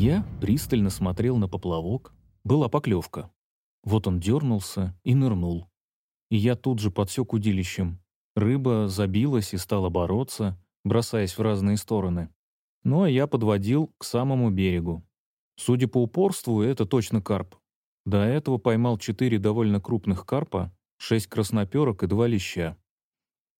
Я пристально смотрел на поплавок. Была поклевка. Вот он дернулся и нырнул. И я тут же подсек удилищем. Рыба забилась и стала бороться, бросаясь в разные стороны. Ну а я подводил к самому берегу. Судя по упорству, это точно карп. До этого поймал четыре довольно крупных карпа, шесть красноперок и два леща.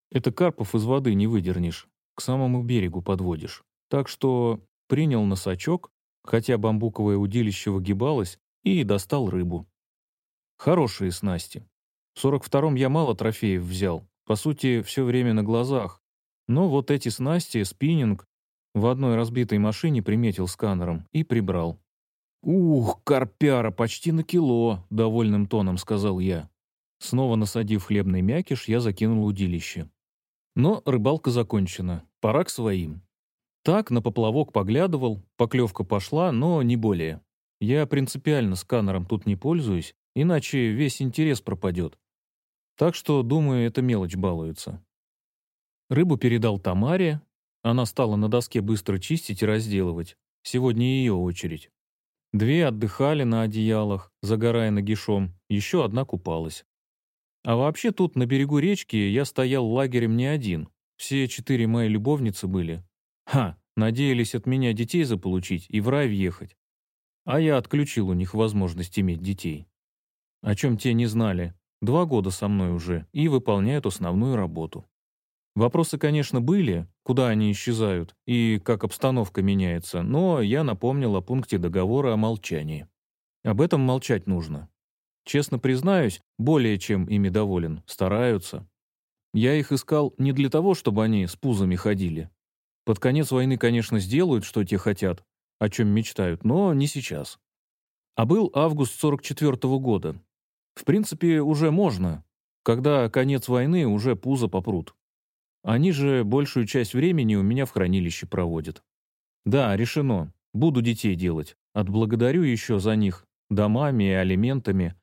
Это карпов из воды не выдернешь, к самому берегу подводишь. Так что принял носачок, хотя бамбуковое удилище выгибалось, и достал рыбу. Хорошие снасти. В 42-м я мало трофеев взял, по сути, все время на глазах. Но вот эти снасти, спиннинг, в одной разбитой машине приметил сканером и прибрал. «Ух, карпяра, почти на кило», — довольным тоном сказал я. Снова насадив хлебный мякиш, я закинул удилище. Но рыбалка закончена, пора к своим. Так на поплавок поглядывал, поклевка пошла, но не более. Я принципиально сканером тут не пользуюсь, иначе весь интерес пропадет. Так что, думаю, эта мелочь балуется. Рыбу передал Тамаре. Она стала на доске быстро чистить и разделывать. Сегодня ее очередь. Две отдыхали на одеялах, загорая нагишом, еще одна купалась. А вообще тут, на берегу речки, я стоял лагерем не один. Все четыре мои любовницы были. Ха, надеялись от меня детей заполучить и в рай въехать. А я отключил у них возможность иметь детей. О чем те не знали. Два года со мной уже и выполняют основную работу. Вопросы, конечно, были, куда они исчезают и как обстановка меняется, но я напомнил о пункте договора о молчании. Об этом молчать нужно. Честно признаюсь, более чем ими доволен, стараются. Я их искал не для того, чтобы они с пузами ходили. Под конец войны, конечно, сделают, что те хотят, о чем мечтают, но не сейчас. А был август 44 -го года. В принципе, уже можно, когда конец войны уже пузо попрут. Они же большую часть времени у меня в хранилище проводят. Да, решено. Буду детей делать. Отблагодарю еще за них домами и алиментами,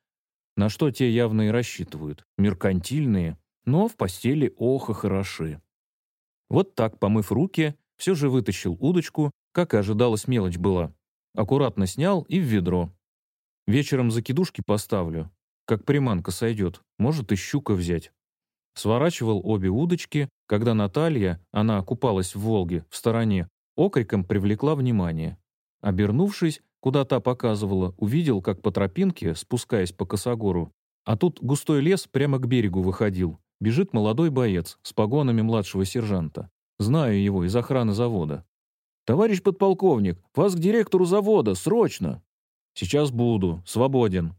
на что те явно и рассчитывают. Меркантильные, но в постели ох и хороши. Вот так, помыв руки, все же вытащил удочку, как и ожидалось мелочь была. Аккуратно снял и в ведро. Вечером закидушки поставлю, как приманка сойдет, может и щука взять. Сворачивал обе удочки, когда Наталья, она купалась в Волге, в стороне, окриком привлекла внимание. Обернувшись, куда та показывала, увидел, как по тропинке, спускаясь по косогору, а тут густой лес прямо к берегу выходил. Бежит молодой боец с погонами младшего сержанта. Знаю его из охраны завода. «Товарищ подполковник, вас к директору завода, срочно!» «Сейчас буду, свободен»,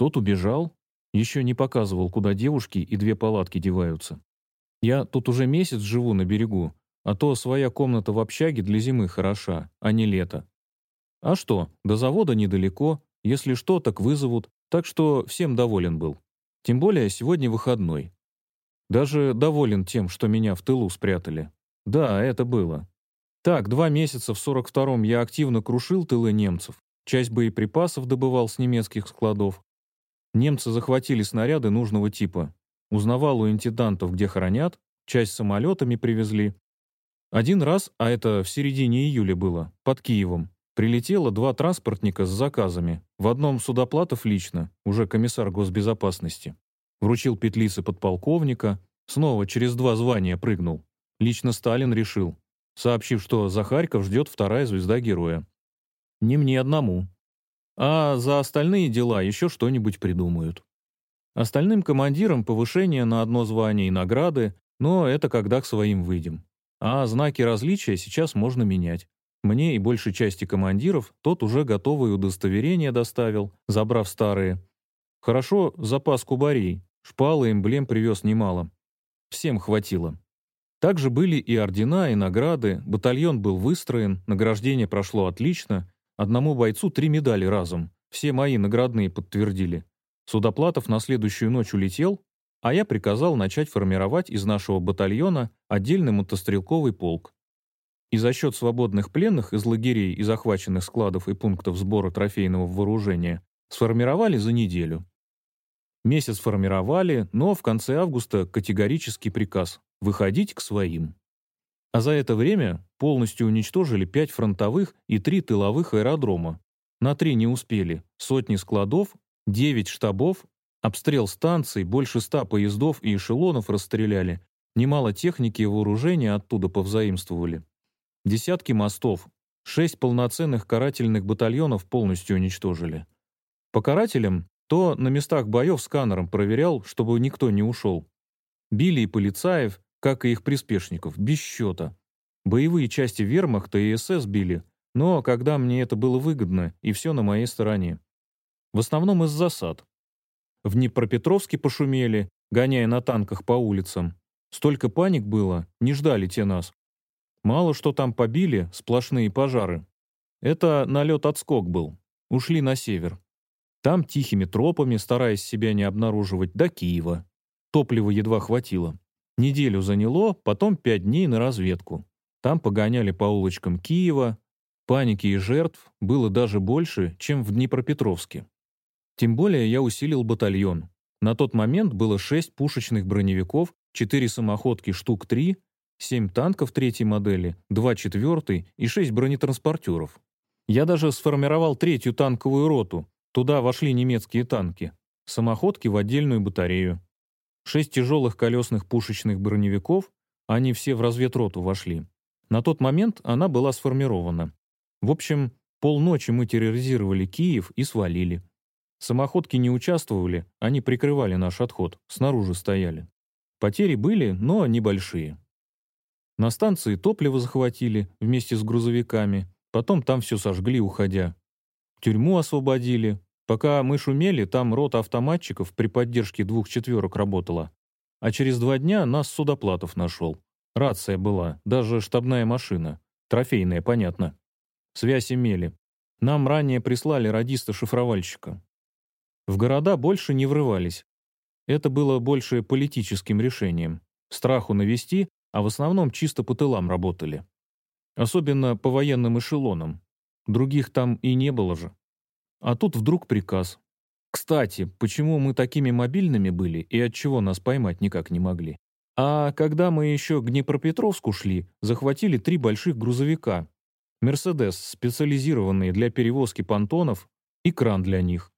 тот убежал, еще не показывал, куда девушки и две палатки деваются. Я тут уже месяц живу на берегу, а то своя комната в общаге для зимы хороша, а не лето. А что, до завода недалеко, если что, так вызовут, так что всем доволен был. Тем более сегодня выходной. Даже доволен тем, что меня в тылу спрятали. Да, это было. Так, два месяца в 42-м я активно крушил тылы немцев, часть боеприпасов добывал с немецких складов, Немцы захватили снаряды нужного типа. Узнавал у интендантов, где хранят, часть самолетами привезли. Один раз, а это в середине июля было, под Киевом, прилетело два транспортника с заказами. В одном Судоплатов лично, уже комиссар госбезопасности. Вручил петлицы подполковника, снова через два звания прыгнул. Лично Сталин решил, сообщив, что за Харьков ждет вторая звезда героя. Не мне одному. А за остальные дела еще что-нибудь придумают. Остальным командирам повышение на одно звание и награды, но это когда к своим выйдем. А знаки различия сейчас можно менять. Мне и большей части командиров тот уже готовые удостоверения доставил, забрав старые. Хорошо, запас кубарей, шпалы, эмблем привез немало. Всем хватило. Также были и ордена, и награды, батальон был выстроен, награждение прошло отлично, Одному бойцу три медали разом. Все мои наградные подтвердили. Судоплатов на следующую ночь улетел, а я приказал начать формировать из нашего батальона отдельный мотострелковый полк. И за счет свободных пленных из лагерей и захваченных складов и пунктов сбора трофейного вооружения сформировали за неделю. Месяц формировали, но в конце августа категорический приказ – выходить к своим. А за это время полностью уничтожили пять фронтовых и три тыловых аэродрома. На три не успели. Сотни складов, девять штабов, обстрел станций, больше ста поездов и эшелонов расстреляли. Немало техники и вооружения оттуда повзаимствовали. Десятки мостов, шесть полноценных карательных батальонов полностью уничтожили. По карателям то на местах боев сканером проверял, чтобы никто не ушел. Били и полицаев, как и их приспешников, без счета. Боевые части вермахта и СС били, но когда мне это было выгодно, и все на моей стороне. В основном из засад. В Днепропетровске пошумели, гоняя на танках по улицам. Столько паник было, не ждали те нас. Мало что там побили, сплошные пожары. Это налет-отскок был. Ушли на север. Там тихими тропами, стараясь себя не обнаруживать, до Киева. Топлива едва хватило. Неделю заняло, потом пять дней на разведку. Там погоняли по улочкам Киева. Паники и жертв было даже больше, чем в Днепропетровске. Тем более я усилил батальон. На тот момент было шесть пушечных броневиков, четыре самоходки штук три, семь танков третьей модели, два четвертой и шесть бронетранспортеров. Я даже сформировал третью танковую роту, Туда вошли немецкие танки, самоходки в отдельную батарею. Шесть тяжелых колесных пушечных броневиков, они все в разведроту вошли. На тот момент она была сформирована. В общем, полночи мы терроризировали Киев и свалили. Самоходки не участвовали, они прикрывали наш отход, снаружи стояли. Потери были, но небольшие. На станции топливо захватили вместе с грузовиками, потом там все сожгли, уходя. Тюрьму освободили. Пока мы шумели, там рота автоматчиков при поддержке двух четверок работала. А через два дня нас Судоплатов нашел. Рация была, даже штабная машина. Трофейная, понятно. Связь имели. Нам ранее прислали радиста-шифровальщика. В города больше не врывались. Это было больше политическим решением. Страху навести, а в основном чисто по тылам работали. Особенно по военным эшелонам. Других там и не было же. А тут вдруг приказ. Кстати, почему мы такими мобильными были и от чего нас поймать никак не могли? А когда мы еще к Днепропетровску шли, захватили три больших грузовика. «Мерседес», специализированные для перевозки понтонов, и кран для них.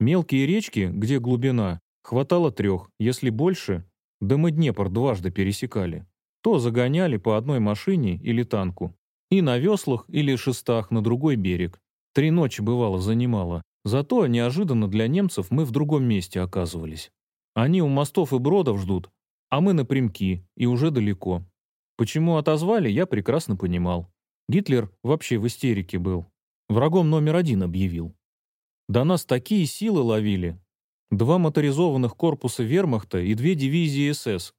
Мелкие речки, где глубина, хватало трех, если больше, да мы Днепр дважды пересекали. То загоняли по одной машине или танку, и на веслах или шестах на другой берег. Три ночи бывало занимало. Зато неожиданно для немцев мы в другом месте оказывались. Они у мостов и бродов ждут, а мы напрямки и уже далеко. Почему отозвали, я прекрасно понимал. Гитлер вообще в истерике был. Врагом номер один объявил. До нас такие силы ловили. Два моторизованных корпуса вермахта и две дивизии СС.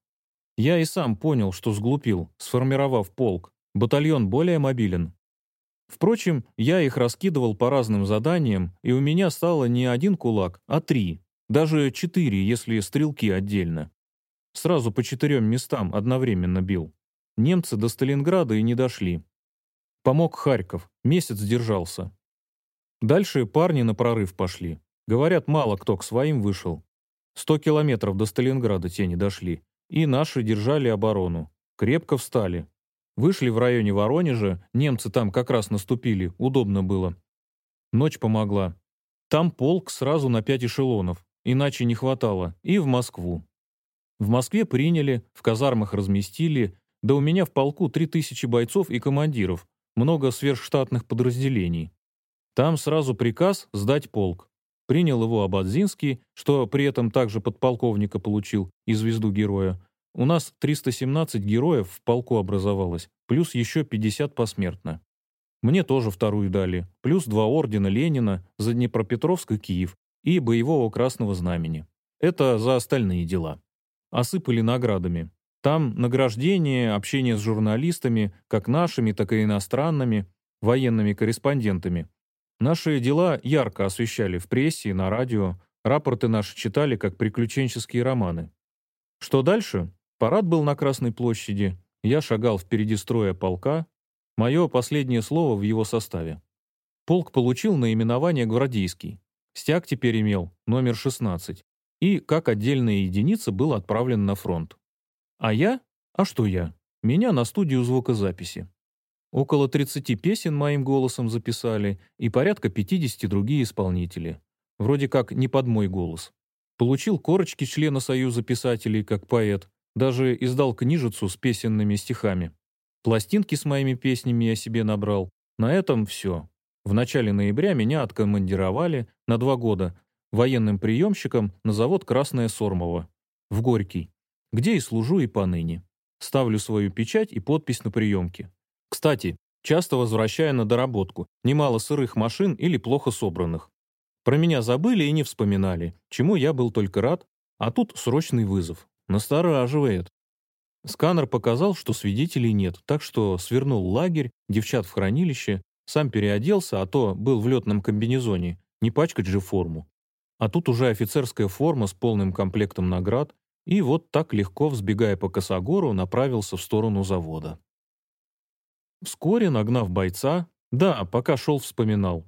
Я и сам понял, что сглупил, сформировав полк. Батальон более мобилен. Впрочем, я их раскидывал по разным заданиям, и у меня стало не один кулак, а три. Даже четыре, если стрелки отдельно. Сразу по четырем местам одновременно бил. Немцы до Сталинграда и не дошли. Помог Харьков, месяц держался. Дальше парни на прорыв пошли. Говорят, мало кто к своим вышел. Сто километров до Сталинграда те не дошли. И наши держали оборону. Крепко встали. Вышли в районе Воронежа, немцы там как раз наступили, удобно было. Ночь помогла. Там полк сразу на пять эшелонов, иначе не хватало, и в Москву. В Москве приняли, в казармах разместили, да у меня в полку три тысячи бойцов и командиров, много сверхштатных подразделений. Там сразу приказ сдать полк. Принял его Абадзинский, что при этом также подполковника получил и звезду героя, у нас 317 героев в полку образовалось, плюс еще 50 посмертно. Мне тоже вторую дали, плюс два ордена Ленина за Днепропетровск и Киев и боевого Красного Знамени. Это за остальные дела. Осыпали наградами. Там награждение, общение с журналистами, как нашими, так и иностранными, военными корреспондентами. Наши дела ярко освещали в прессе и на радио, рапорты наши читали как приключенческие романы. Что дальше? Парад был на Красной площади, я шагал впереди строя полка, мое последнее слово в его составе. Полк получил наименование «Гвардейский», стяг теперь имел номер 16 и, как отдельная единица, был отправлен на фронт. А я? А что я? меня на студию звукозаписи. Около 30 песен моим голосом записали и порядка 50 другие исполнители. Вроде как не под мой голос. Получил корочки члена Союза писателей как поэт, даже издал книжицу с песенными стихами. Пластинки с моими песнями я себе набрал. На этом все. В начале ноября меня откомандировали на два года военным приемщиком на завод «Красное Сормово» в Горький, где и служу и поныне. Ставлю свою печать и подпись на приемке. Кстати, часто возвращая на доработку немало сырых машин или плохо собранных. Про меня забыли и не вспоминали, чему я был только рад, а тут срочный вызов. Настораживает. Сканер показал, что свидетелей нет, так что свернул лагерь, девчат в хранилище, сам переоделся, а то был в летном комбинезоне, не пачкать же форму. А тут уже офицерская форма с полным комплектом наград, и вот так легко, взбегая по косогору, направился в сторону завода. Вскоре, нагнав бойца, да, пока шел, вспоминал.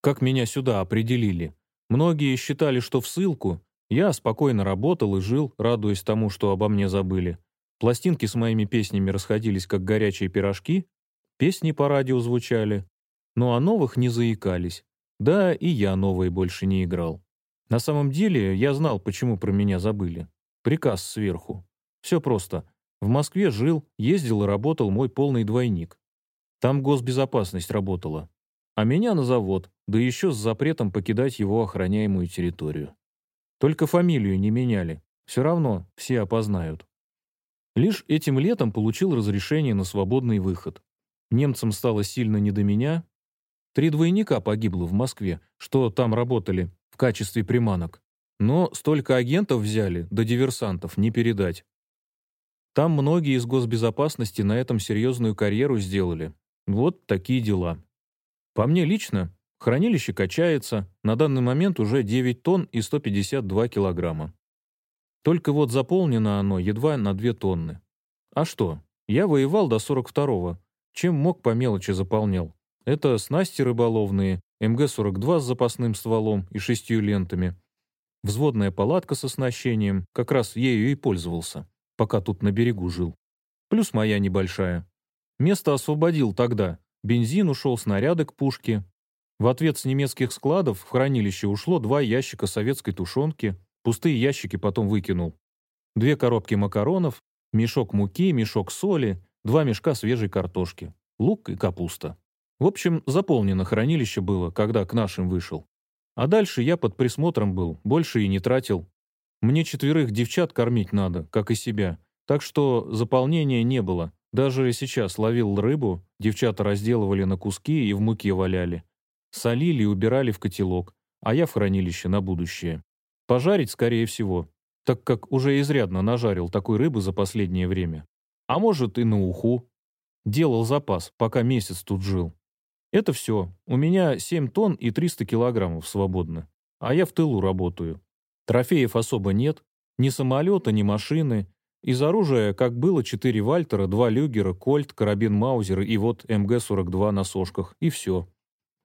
Как меня сюда определили. Многие считали, что в ссылку. Я спокойно работал и жил, радуясь тому, что обо мне забыли. Пластинки с моими песнями расходились, как горячие пирожки. Песни по радио звучали. Но о новых не заикались. Да, и я новые больше не играл. На самом деле, я знал, почему про меня забыли. Приказ сверху. Все просто. В Москве жил, ездил и работал мой полный двойник. Там госбезопасность работала. А меня на завод, да еще с запретом покидать его охраняемую территорию. Только фамилию не меняли. Все равно все опознают. Лишь этим летом получил разрешение на свободный выход. Немцам стало сильно не до меня. Три двойника погибло в Москве, что там работали в качестве приманок. Но столько агентов взяли, да диверсантов, не передать. Там многие из госбезопасности на этом серьезную карьеру сделали. Вот такие дела. По мне лично, хранилище качается, на данный момент уже 9 тонн и 152 килограмма. Только вот заполнено оно едва на 2 тонны. А что, я воевал до 42-го, чем мог по мелочи заполнял. Это снасти рыболовные, МГ-42 с запасным стволом и шестью лентами, взводная палатка с оснащением, как раз ею и пользовался пока тут на берегу жил. Плюс моя небольшая. Место освободил тогда. Бензин ушел, снаряды к пушке. В ответ с немецких складов в хранилище ушло два ящика советской тушенки. Пустые ящики потом выкинул. Две коробки макаронов, мешок муки, мешок соли, два мешка свежей картошки, лук и капуста. В общем, заполнено хранилище было, когда к нашим вышел. А дальше я под присмотром был, больше и не тратил. Мне четверых девчат кормить надо, как и себя. Так что заполнения не было. Даже сейчас ловил рыбу, девчата разделывали на куски и в муке валяли. Солили и убирали в котелок, а я в хранилище на будущее. Пожарить, скорее всего, так как уже изрядно нажарил такой рыбы за последнее время. А может и на уху. Делал запас, пока месяц тут жил. Это все. У меня 7 тонн и 300 килограммов свободно. А я в тылу работаю. Трофеев особо нет, ни самолета, ни машины. Из оружия, как было, четыре Вальтера, два Люгера, Кольт, карабин Маузер и вот МГ-42 на сошках. И все.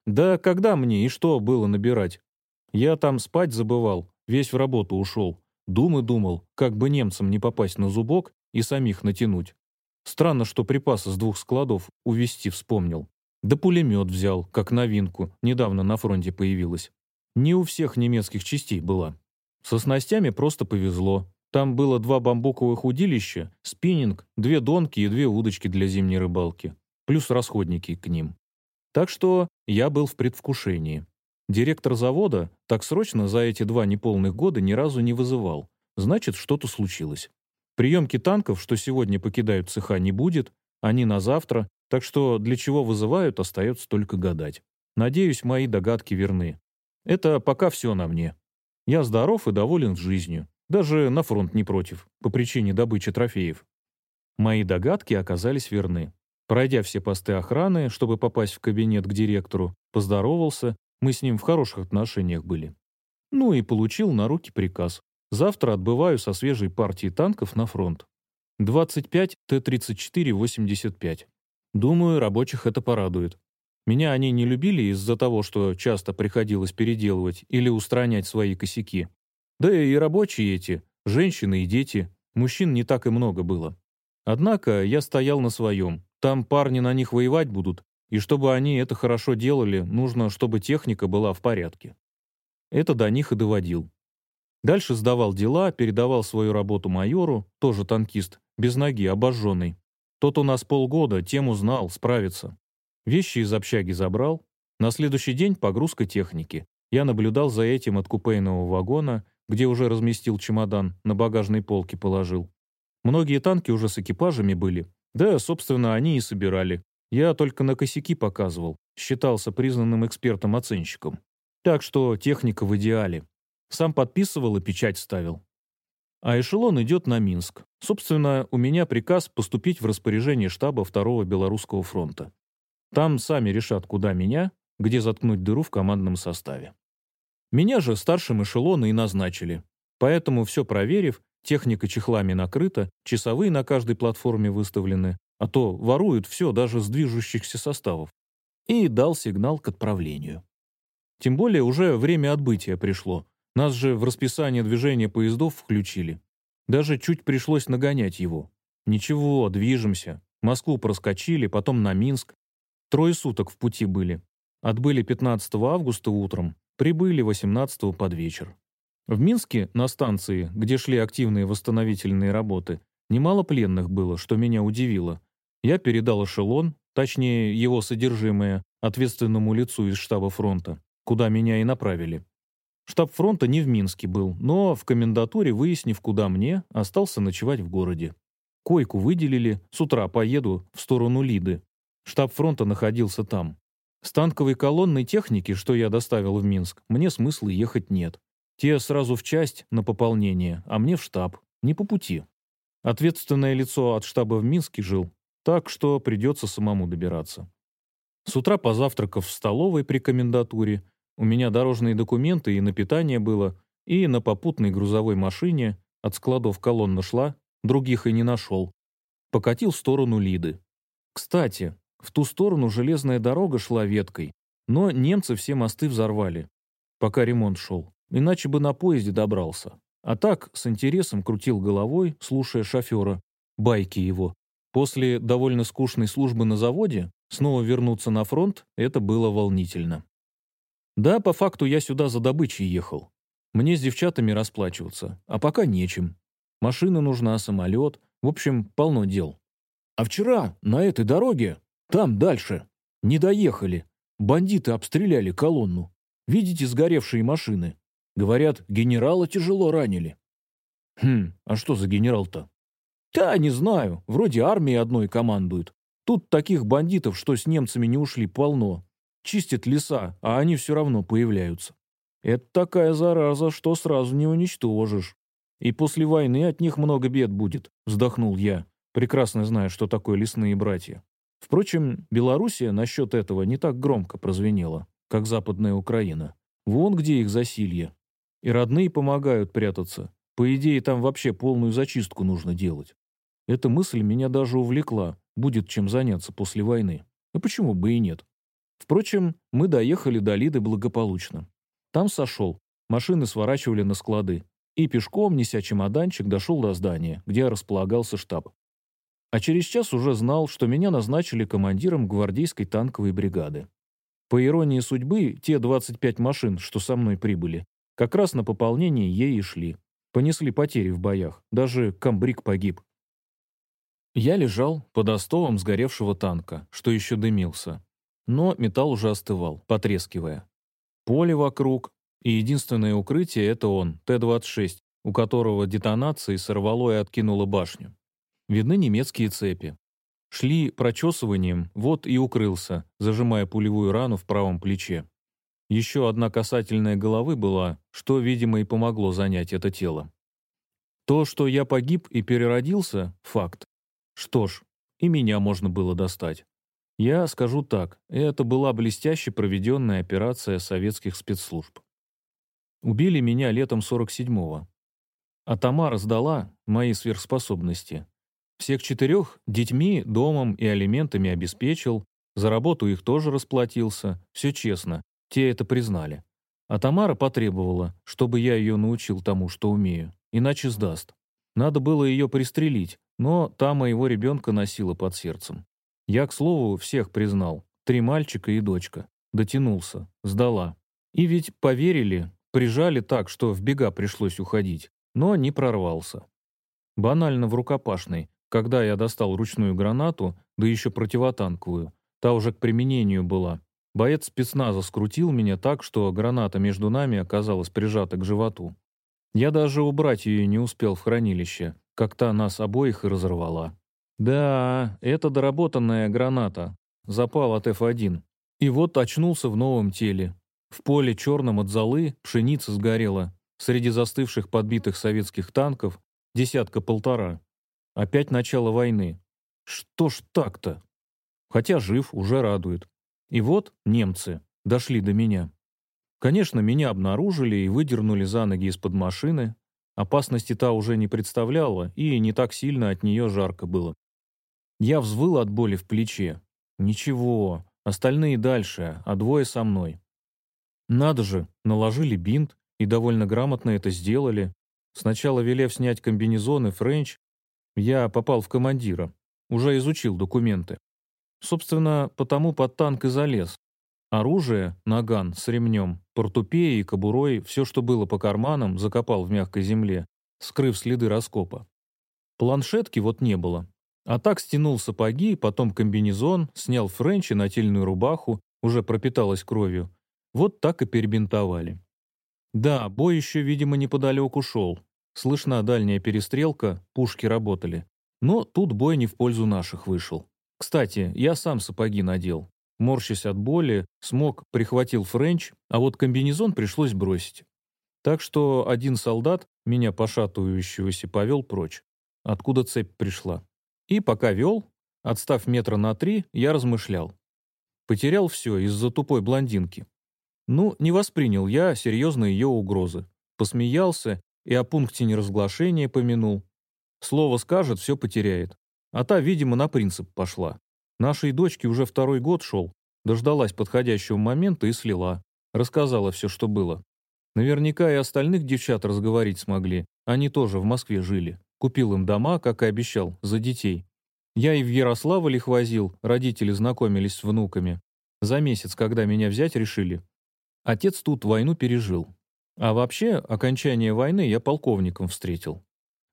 Да когда мне и что было набирать? Я там спать забывал, весь в работу ушел. Думы думал, как бы немцам не попасть на зубок и самих натянуть. Странно, что припасы с двух складов увезти вспомнил. Да пулемет взял, как новинку, недавно на фронте появилась. Не у всех немецких частей была. Со снастями просто повезло. Там было два бамбуковых удилища, спиннинг, две донки и две удочки для зимней рыбалки, плюс расходники к ним. Так что я был в предвкушении. Директор завода так срочно за эти два неполных года ни разу не вызывал. Значит, что-то случилось. Приемки танков, что сегодня покидают цеха, не будет, они на завтра, так что для чего вызывают, остается только гадать. Надеюсь, мои догадки верны. Это пока все на мне. Я здоров и доволен жизнью. Даже на фронт не против, по причине добычи трофеев. Мои догадки оказались верны. Пройдя все посты охраны, чтобы попасть в кабинет к директору, поздоровался, мы с ним в хороших отношениях были. Ну и получил на руки приказ. Завтра отбываю со свежей партией танков на фронт. 25 Т-34-85. Думаю, рабочих это порадует. Меня они не любили из-за того, что часто приходилось переделывать или устранять свои косяки. Да и рабочие эти, женщины и дети, мужчин не так и много было. Однако я стоял на своем. Там парни на них воевать будут, и чтобы они это хорошо делали, нужно, чтобы техника была в порядке. Это до них и доводил. Дальше сдавал дела, передавал свою работу майору, тоже танкист, без ноги, обожженный. Тот у нас полгода, тему знал, справится. Вещи из общаги забрал. На следующий день погрузка техники. Я наблюдал за этим от купейного вагона, где уже разместил чемодан, на багажной полке положил. Многие танки уже с экипажами были. Да, собственно, они и собирали. Я только на косяки показывал, считался признанным экспертом-оценщиком. Так что техника в идеале. Сам подписывал и печать ставил. А эшелон идет на Минск. Собственно, у меня приказ поступить в распоряжение штаба Второго Белорусского фронта. Там сами решат, куда меня, где заткнуть дыру в командном составе. Меня же старшим эшелона и назначили. Поэтому, все проверив, техника чехлами накрыта, часовые на каждой платформе выставлены, а то воруют все даже с движущихся составов. И дал сигнал к отправлению. Тем более уже время отбытия пришло. Нас же в расписание движения поездов включили. Даже чуть пришлось нагонять его. Ничего, движемся. Москву проскочили, потом на Минск. Трое суток в пути были. Отбыли 15 августа утром, прибыли 18 под вечер. В Минске, на станции, где шли активные восстановительные работы, немало пленных было, что меня удивило. Я передал эшелон, точнее его содержимое, ответственному лицу из штаба фронта, куда меня и направили. Штаб фронта не в Минске был, но в комендатуре, выяснив, куда мне, остался ночевать в городе. Койку выделили, с утра поеду в сторону Лиды. Штаб фронта находился там. С танковой колонной техники, что я доставил в Минск, мне смысла ехать нет. Те сразу в часть на пополнение, а мне в штаб. Не по пути. Ответственное лицо от штаба в Минске жил, так что придется самому добираться. С утра позавтракав в столовой при комендатуре, у меня дорожные документы и на питание было, и на попутной грузовой машине, от складов колонна шла, других и не нашел. Покатил в сторону Лиды. Кстати, в ту сторону железная дорога шла веткой, но немцы все мосты взорвали, пока ремонт шел, иначе бы на поезде добрался. А так, с интересом крутил головой, слушая шофера, байки его. После довольно скучной службы на заводе снова вернуться на фронт — это было волнительно. Да, по факту я сюда за добычей ехал. Мне с девчатами расплачиваться, а пока нечем. Машина нужна, самолет, в общем, полно дел. А вчера на этой дороге, там дальше, не доехали. Бандиты обстреляли колонну. Видите сгоревшие машины? Говорят, генерала тяжело ранили. Хм, а что за генерал-то? Да, не знаю, вроде армии одной командует. Тут таких бандитов, что с немцами не ушли, полно. Чистят леса, а они все равно появляются. Это такая зараза, что сразу не уничтожишь. И после войны от них много бед будет, вздохнул я, прекрасно зная, что такое лесные братья. Впрочем, Белоруссия насчет этого не так громко прозвенела, как Западная Украина. Вон где их засилье. И родные помогают прятаться. По идее, там вообще полную зачистку нужно делать. Эта мысль меня даже увлекла. Будет чем заняться после войны. А почему бы и нет? Впрочем, мы доехали до Лиды благополучно. Там сошел, машины сворачивали на склады, и пешком, неся чемоданчик, дошел до здания, где располагался штаб. А через час уже знал, что меня назначили командиром гвардейской танковой бригады. По иронии судьбы, те 25 машин, что со мной прибыли, как раз на пополнение ей и шли. Понесли потери в боях, даже комбриг погиб. Я лежал под остовом сгоревшего танка, что еще дымился, но металл уже остывал, потрескивая. Поле вокруг, и единственное укрытие — это он, Т-26, у которого детонацией сорвало и откинуло башню. Видны немецкие цепи. Шли прочесыванием, вот и укрылся, зажимая пулевую рану в правом плече. Еще одна касательная головы была, что, видимо, и помогло занять это тело. То, что я погиб и переродился — факт. Что ж, и меня можно было достать. Я скажу так, это была блестяще проведенная операция советских спецслужб. Убили меня летом 47-го. А Тамара сдала мои сверхспособности. Всех четырех детьми, домом и алиментами обеспечил, за работу их тоже расплатился, все честно, те это признали. А Тамара потребовала, чтобы я ее научил тому, что умею, иначе сдаст. Надо было ее пристрелить, но та моего ребенка носила под сердцем. Я, к слову, всех признал. Три мальчика и дочка. Дотянулся. Сдала. И ведь поверили, прижали так, что в бега пришлось уходить. Но не прорвался. Банально в рукопашной, когда я достал ручную гранату, да еще противотанковую, та уже к применению была. Боец спецназа скрутил меня так, что граната между нами оказалась прижата к животу. Я даже убрать ее не успел в хранилище, как та нас обоих и разорвала. Да, это доработанная граната. Запал от F1. И вот очнулся в новом теле. В поле черном от золы пшеница сгорела. Среди застывших подбитых советских танков десятка-полтора. Опять начало войны. Что ж так-то? Хотя жив, уже радует. И вот немцы дошли до меня. Конечно, меня обнаружили и выдернули за ноги из-под машины. Опасности та уже не представляла, и не так сильно от нее жарко было. Я взвыл от боли в плече. Ничего, остальные дальше, а двое со мной. Надо же, наложили бинт и довольно грамотно это сделали. Сначала велев снять комбинезон и френч, я попал в командира. Уже изучил документы. Собственно, потому под танк и залез. Оружие, наган с ремнем, портупеей и кобурой, все, что было по карманам, закопал в мягкой земле, скрыв следы раскопа. Планшетки вот не было. А так стянул сапоги, потом комбинезон, снял френч и нательную рубаху, уже пропиталась кровью. Вот так и перебинтовали. Да, бой еще, видимо, неподалеку шел. Слышна дальняя перестрелка, пушки работали. Но тут бой не в пользу наших вышел. Кстати, я сам сапоги надел морщась от боли, смог, прихватил френч, а вот комбинезон пришлось бросить. Так что один солдат, меня пошатывающегося, повел прочь, откуда цепь пришла. И пока вел, отстав метра на три, я размышлял. Потерял все из-за тупой блондинки. Ну, не воспринял я серьезно ее угрозы. Посмеялся и о пункте неразглашения помянул. Слово скажет, все потеряет. А та, видимо, на принцип пошла. Нашей дочке уже второй год шел, дождалась подходящего момента и слила. Рассказала все, что было. Наверняка и остальных девчат разговорить смогли. Они тоже в Москве жили. Купил им дома, как и обещал, за детей. Я и в Ярославль их возил, родители знакомились с внуками. За месяц, когда меня взять решили. Отец тут войну пережил. А вообще, окончание войны я полковником встретил.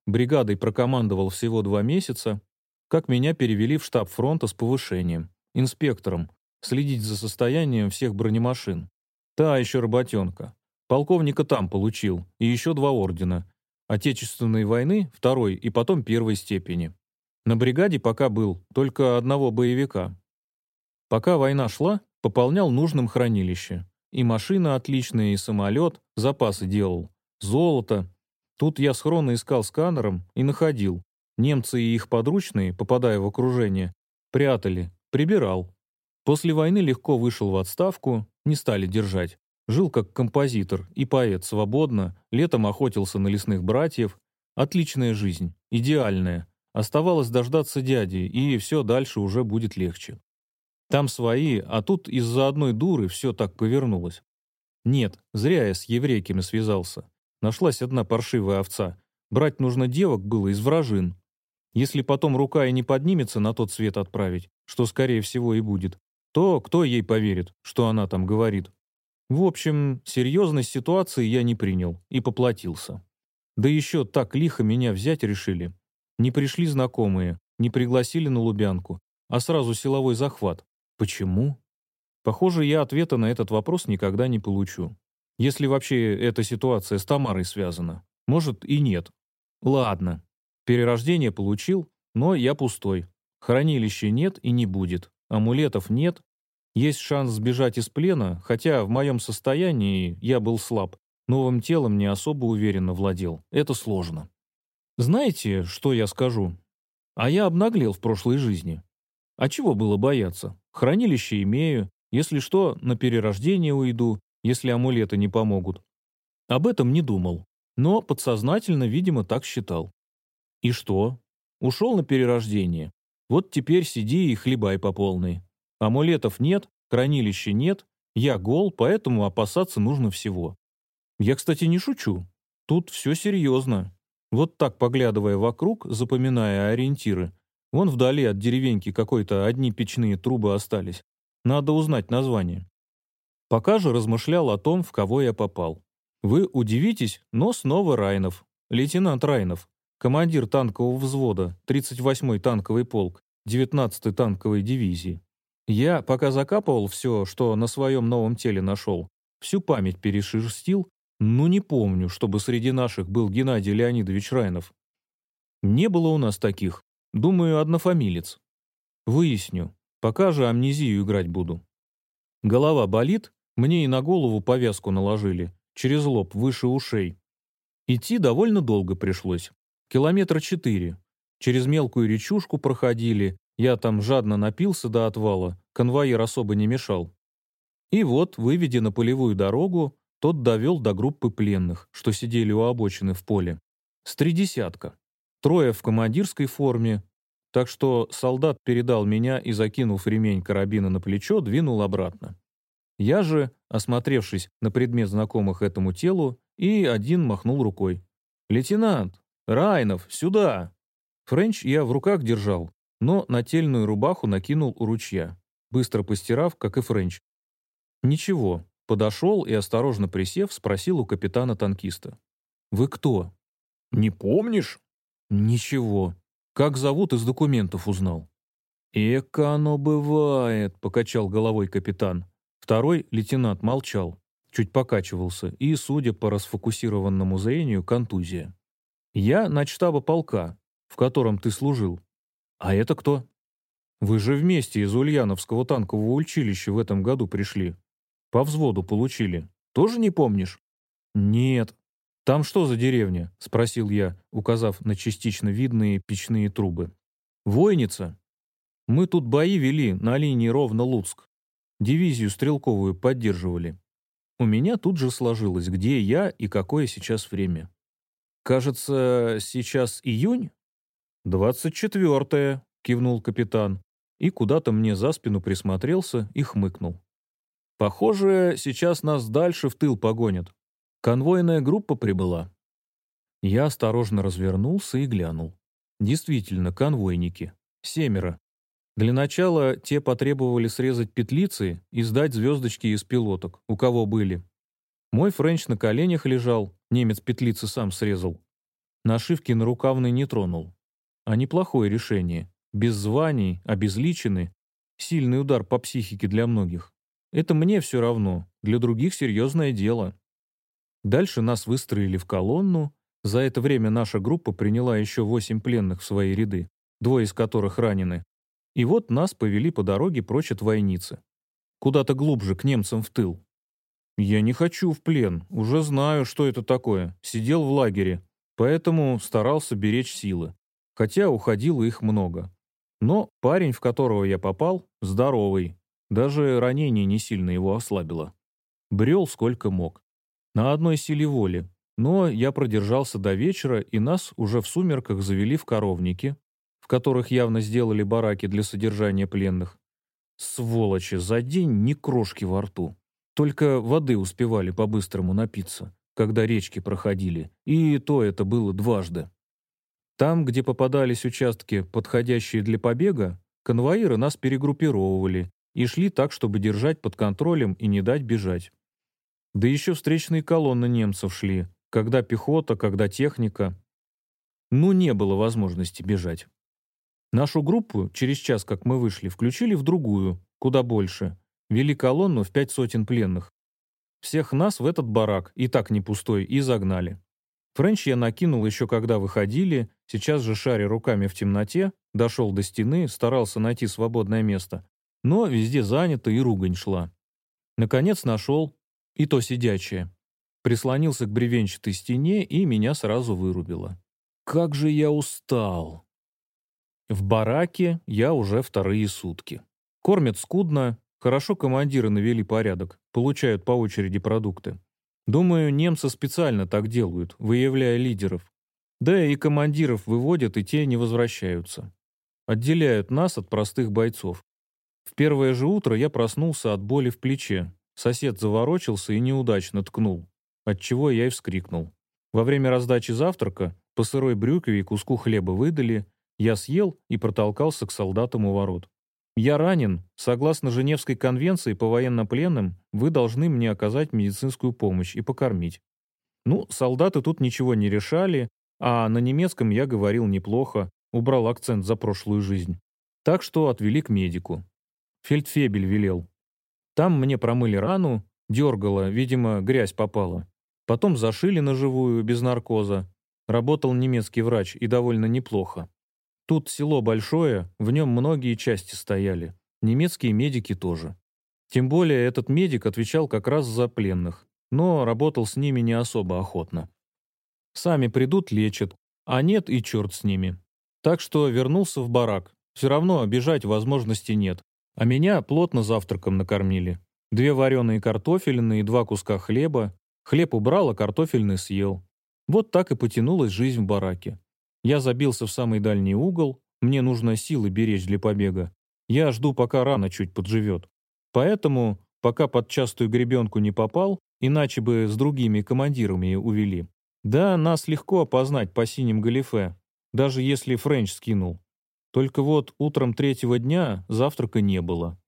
Бригадой прокомандовал всего два месяца, как меня перевели в штаб фронта с повышением, инспектором, следить за состоянием всех бронемашин. Та еще работенка. Полковника там получил, и еще два ордена. Отечественной войны, второй и потом первой степени. На бригаде пока был только одного боевика. Пока война шла, пополнял нужным хранилище. И машина отличная, и самолет, запасы делал. Золото. Тут я схроны искал сканером и находил. Немцы и их подручные, попадая в окружение, прятали, прибирал. После войны легко вышел в отставку, не стали держать. Жил как композитор и поэт свободно, летом охотился на лесных братьев. Отличная жизнь, идеальная. Оставалось дождаться дяди, и все дальше уже будет легче. Там свои, а тут из-за одной дуры все так повернулось. Нет, зря я с еврейками связался. Нашлась одна паршивая овца. Брать нужно девок было из вражин, если потом рука и не поднимется на тот свет отправить, что скорее всего и будет, то кто ей поверит, что она там говорит? В общем, серьезность ситуации я не принял и поплатился. Да еще так лихо меня взять решили. Не пришли знакомые, не пригласили на Лубянку, а сразу силовой захват. Почему? Похоже, я ответа на этот вопрос никогда не получу. Если вообще эта ситуация с Тамарой связана. Может и нет. Ладно, Перерождение получил, но я пустой. Хранилища нет и не будет. Амулетов нет. Есть шанс сбежать из плена, хотя в моем состоянии я был слаб. Новым телом не особо уверенно владел. Это сложно. Знаете, что я скажу? А я обнаглел в прошлой жизни. А чего было бояться? Хранилище имею. Если что, на перерождение уйду, если амулеты не помогут. Об этом не думал. Но подсознательно, видимо, так считал. И что? Ушел на перерождение. Вот теперь сиди и хлебай по полной. Амулетов нет, хранилища нет, я гол, поэтому опасаться нужно всего. Я, кстати, не шучу. Тут все серьезно. Вот так, поглядывая вокруг, запоминая ориентиры. Вон вдали от деревеньки какой-то одни печные трубы остались. Надо узнать название. Пока же размышлял о том, в кого я попал. Вы удивитесь, но снова Райнов. Лейтенант Райнов. Командир танкового взвода, 38-й танковый полк, 19-й танковой дивизии. Я, пока закапывал все, что на своем новом теле нашел, всю память перешерстил, ну не помню, чтобы среди наших был Геннадий Леонидович Райнов. Не было у нас таких. Думаю, однофамилец. Выясню. Пока же амнезию играть буду. Голова болит, мне и на голову повязку наложили, через лоб, выше ушей. Идти довольно долго пришлось. Километра четыре. Через мелкую речушку проходили, я там жадно напился до отвала, конвоир особо не мешал. И вот, выведя на полевую дорогу, тот довел до группы пленных, что сидели у обочины в поле. С три десятка. Трое в командирской форме. Так что солдат передал меня и, закинув ремень карабина на плечо, двинул обратно. Я же, осмотревшись на предмет знакомых этому телу, и один махнул рукой. «Лейтенант! Райнов! Сюда!» Френч я в руках держал, но нательную рубаху накинул у ручья, быстро постирав, как и Френч. Ничего, подошел и, осторожно присев, спросил у капитана-танкиста. «Вы кто?» «Не помнишь?» «Ничего. Как зовут, из документов узнал». «Эка оно бывает», — покачал головой капитан. Второй лейтенант молчал, чуть покачивался, и, судя по расфокусированному зрению, контузия. «Я начштаба полка, в котором ты служил. «А это кто?» «Вы же вместе из Ульяновского танкового училища в этом году пришли. По взводу получили. Тоже не помнишь?» «Нет». «Там что за деревня?» — спросил я, указав на частично видные печные трубы. «Войница. Мы тут бои вели на линии Ровно-Луцк. Дивизию стрелковую поддерживали. У меня тут же сложилось, где я и какое сейчас время. Кажется, сейчас июнь?» «Двадцать четвертое», — кивнул капитан, и куда-то мне за спину присмотрелся и хмыкнул. «Похоже, сейчас нас дальше в тыл погонят. Конвойная группа прибыла». Я осторожно развернулся и глянул. Действительно, конвойники. Семеро. Для начала те потребовали срезать петлицы и сдать звездочки из пилоток, у кого были. Мой френч на коленях лежал, немец петлицы сам срезал. Нашивки на рукавной не тронул. А неплохое решение. Без званий, обезличены. Сильный удар по психике для многих. Это мне все равно, для других серьезное дело. Дальше нас выстроили в колонну. За это время наша группа приняла еще восемь пленных в свои ряды, двое из которых ранены. И вот нас повели по дороге прочь от войницы. Куда-то глубже, к немцам в тыл. Я не хочу в плен, уже знаю, что это такое. Сидел в лагере, поэтому старался беречь силы хотя уходило их много. Но парень, в которого я попал, здоровый. Даже ранение не сильно его ослабило. Брел сколько мог. На одной силе воли. Но я продержался до вечера, и нас уже в сумерках завели в коровники, в которых явно сделали бараки для содержания пленных. Сволочи, за день ни крошки во рту. Только воды успевали по-быстрому напиться, когда речки проходили, и то это было дважды. Там, где попадались участки, подходящие для побега, конвоиры нас перегруппировывали и шли так, чтобы держать под контролем и не дать бежать. Да еще встречные колонны немцев шли, когда пехота, когда техника. Ну, не было возможности бежать. Нашу группу, через час, как мы вышли, включили в другую, куда больше. Вели колонну в пять сотен пленных. Всех нас в этот барак, и так не пустой, и загнали. Френч я накинул еще когда выходили, сейчас же шаря руками в темноте, дошел до стены, старался найти свободное место. Но везде занято и ругань шла. Наконец нашел, и то сидячее. Прислонился к бревенчатой стене, и меня сразу вырубило. Как же я устал! В бараке я уже вторые сутки. Кормят скудно, хорошо командиры навели порядок, получают по очереди продукты. Думаю, немцы специально так делают, выявляя лидеров. Да и командиров выводят, и те не возвращаются. Отделяют нас от простых бойцов. В первое же утро я проснулся от боли в плече. Сосед заворочился и неудачно ткнул, отчего я и вскрикнул. Во время раздачи завтрака по сырой брюкве и куску хлеба выдали, я съел и протолкался к солдатам у ворот. «Я ранен. Согласно Женевской конвенции по военнопленным, вы должны мне оказать медицинскую помощь и покормить». Ну, солдаты тут ничего не решали, а на немецком я говорил неплохо, убрал акцент за прошлую жизнь. Так что отвели к медику. Фельдфебель велел. Там мне промыли рану, дергало, видимо, грязь попала. Потом зашили на живую, без наркоза. Работал немецкий врач и довольно неплохо. Тут село большое, в нем многие части стояли. Немецкие медики тоже. Тем более этот медик отвечал как раз за пленных, но работал с ними не особо охотно. Сами придут, лечат, а нет и черт с ними. Так что вернулся в барак. Все равно обижать возможности нет. А меня плотно завтраком накормили. Две вареные картофелины и два куска хлеба. Хлеб убрал, а картофельный съел. Вот так и потянулась жизнь в бараке. Я забился в самый дальний угол, мне нужно силы беречь для побега. Я жду, пока рана чуть подживет. Поэтому, пока под частую гребенку не попал, иначе бы с другими командирами увели. Да, нас легко опознать по синим галифе, даже если Френч скинул. Только вот утром третьего дня завтрака не было.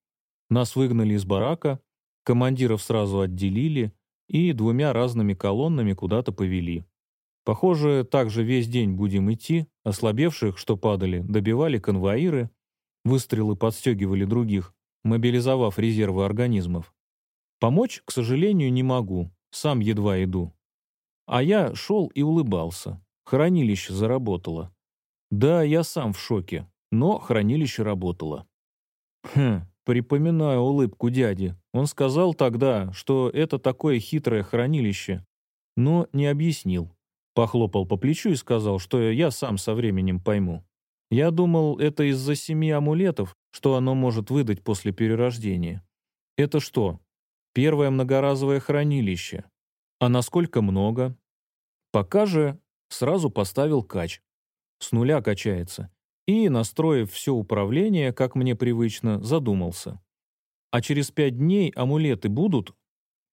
Нас выгнали из барака, командиров сразу отделили и двумя разными колоннами куда-то повели. Похоже, также весь день будем идти, ослабевших, что падали, добивали конвоиры, выстрелы подстегивали других, мобилизовав резервы организмов. Помочь, к сожалению, не могу, сам едва иду. А я шел и улыбался. Хранилище заработало. Да, я сам в шоке, но хранилище работало. Хм, припоминаю улыбку дяди. Он сказал тогда, что это такое хитрое хранилище, но не объяснил. Похлопал по плечу и сказал, что я сам со временем пойму. Я думал, это из-за семи амулетов, что оно может выдать после перерождения. Это что? Первое многоразовое хранилище. А насколько много? Пока же сразу поставил кач. С нуля качается. И, настроив все управление, как мне привычно, задумался. А через пять дней амулеты будут?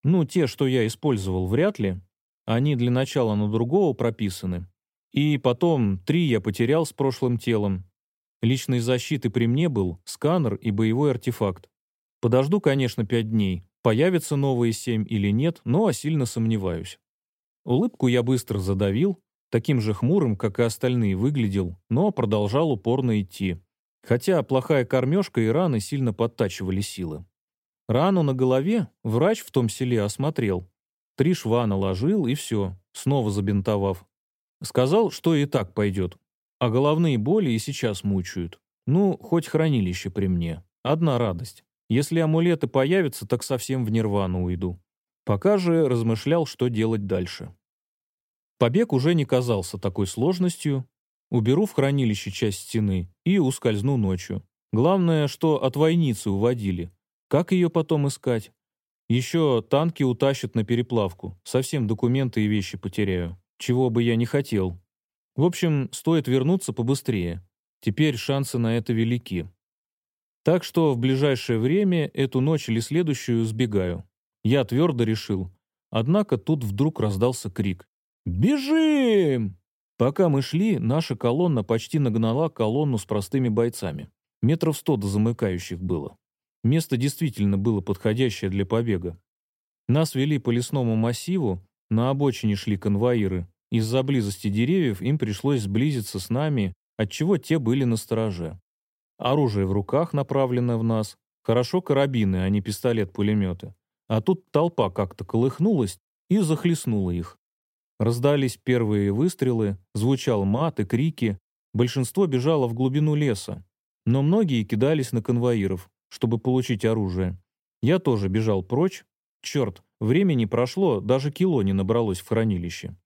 Ну, те, что я использовал, вряд ли. Они для начала на другого прописаны. И потом три я потерял с прошлым телом. Личной защиты при мне был сканер и боевой артефакт. Подожду, конечно, пять дней. Появятся новые семь или нет, но сильно сомневаюсь. Улыбку я быстро задавил, таким же хмурым, как и остальные, выглядел, но продолжал упорно идти. Хотя плохая кормежка и раны сильно подтачивали силы. Рану на голове врач в том селе осмотрел. Три шва наложил и все, снова забинтовав. Сказал, что и так пойдет. А головные боли и сейчас мучают. Ну, хоть хранилище при мне. Одна радость. Если амулеты появятся, так совсем в нирвану уйду. Пока же размышлял, что делать дальше. Побег уже не казался такой сложностью. Уберу в хранилище часть стены и ускользну ночью. Главное, что от войницы уводили. Как ее потом искать? Еще танки утащат на переплавку. Совсем документы и вещи потеряю. Чего бы я не хотел. В общем, стоит вернуться побыстрее. Теперь шансы на это велики. Так что в ближайшее время, эту ночь или следующую, сбегаю. Я твердо решил. Однако тут вдруг раздался крик. «Бежим!» Пока мы шли, наша колонна почти нагнала колонну с простыми бойцами. Метров сто до замыкающих было. Место действительно было подходящее для побега. Нас вели по лесному массиву, на обочине шли конвоиры. Из-за близости деревьев им пришлось сблизиться с нами, отчего те были на стороже. Оружие в руках направлено в нас. Хорошо карабины, а не пистолет-пулеметы. А тут толпа как-то колыхнулась и захлестнула их. Раздались первые выстрелы, звучал мат и крики. Большинство бежало в глубину леса. Но многие кидались на конвоиров, чтобы получить оружие. Я тоже бежал прочь. Черт, времени прошло, даже кило не набралось в хранилище.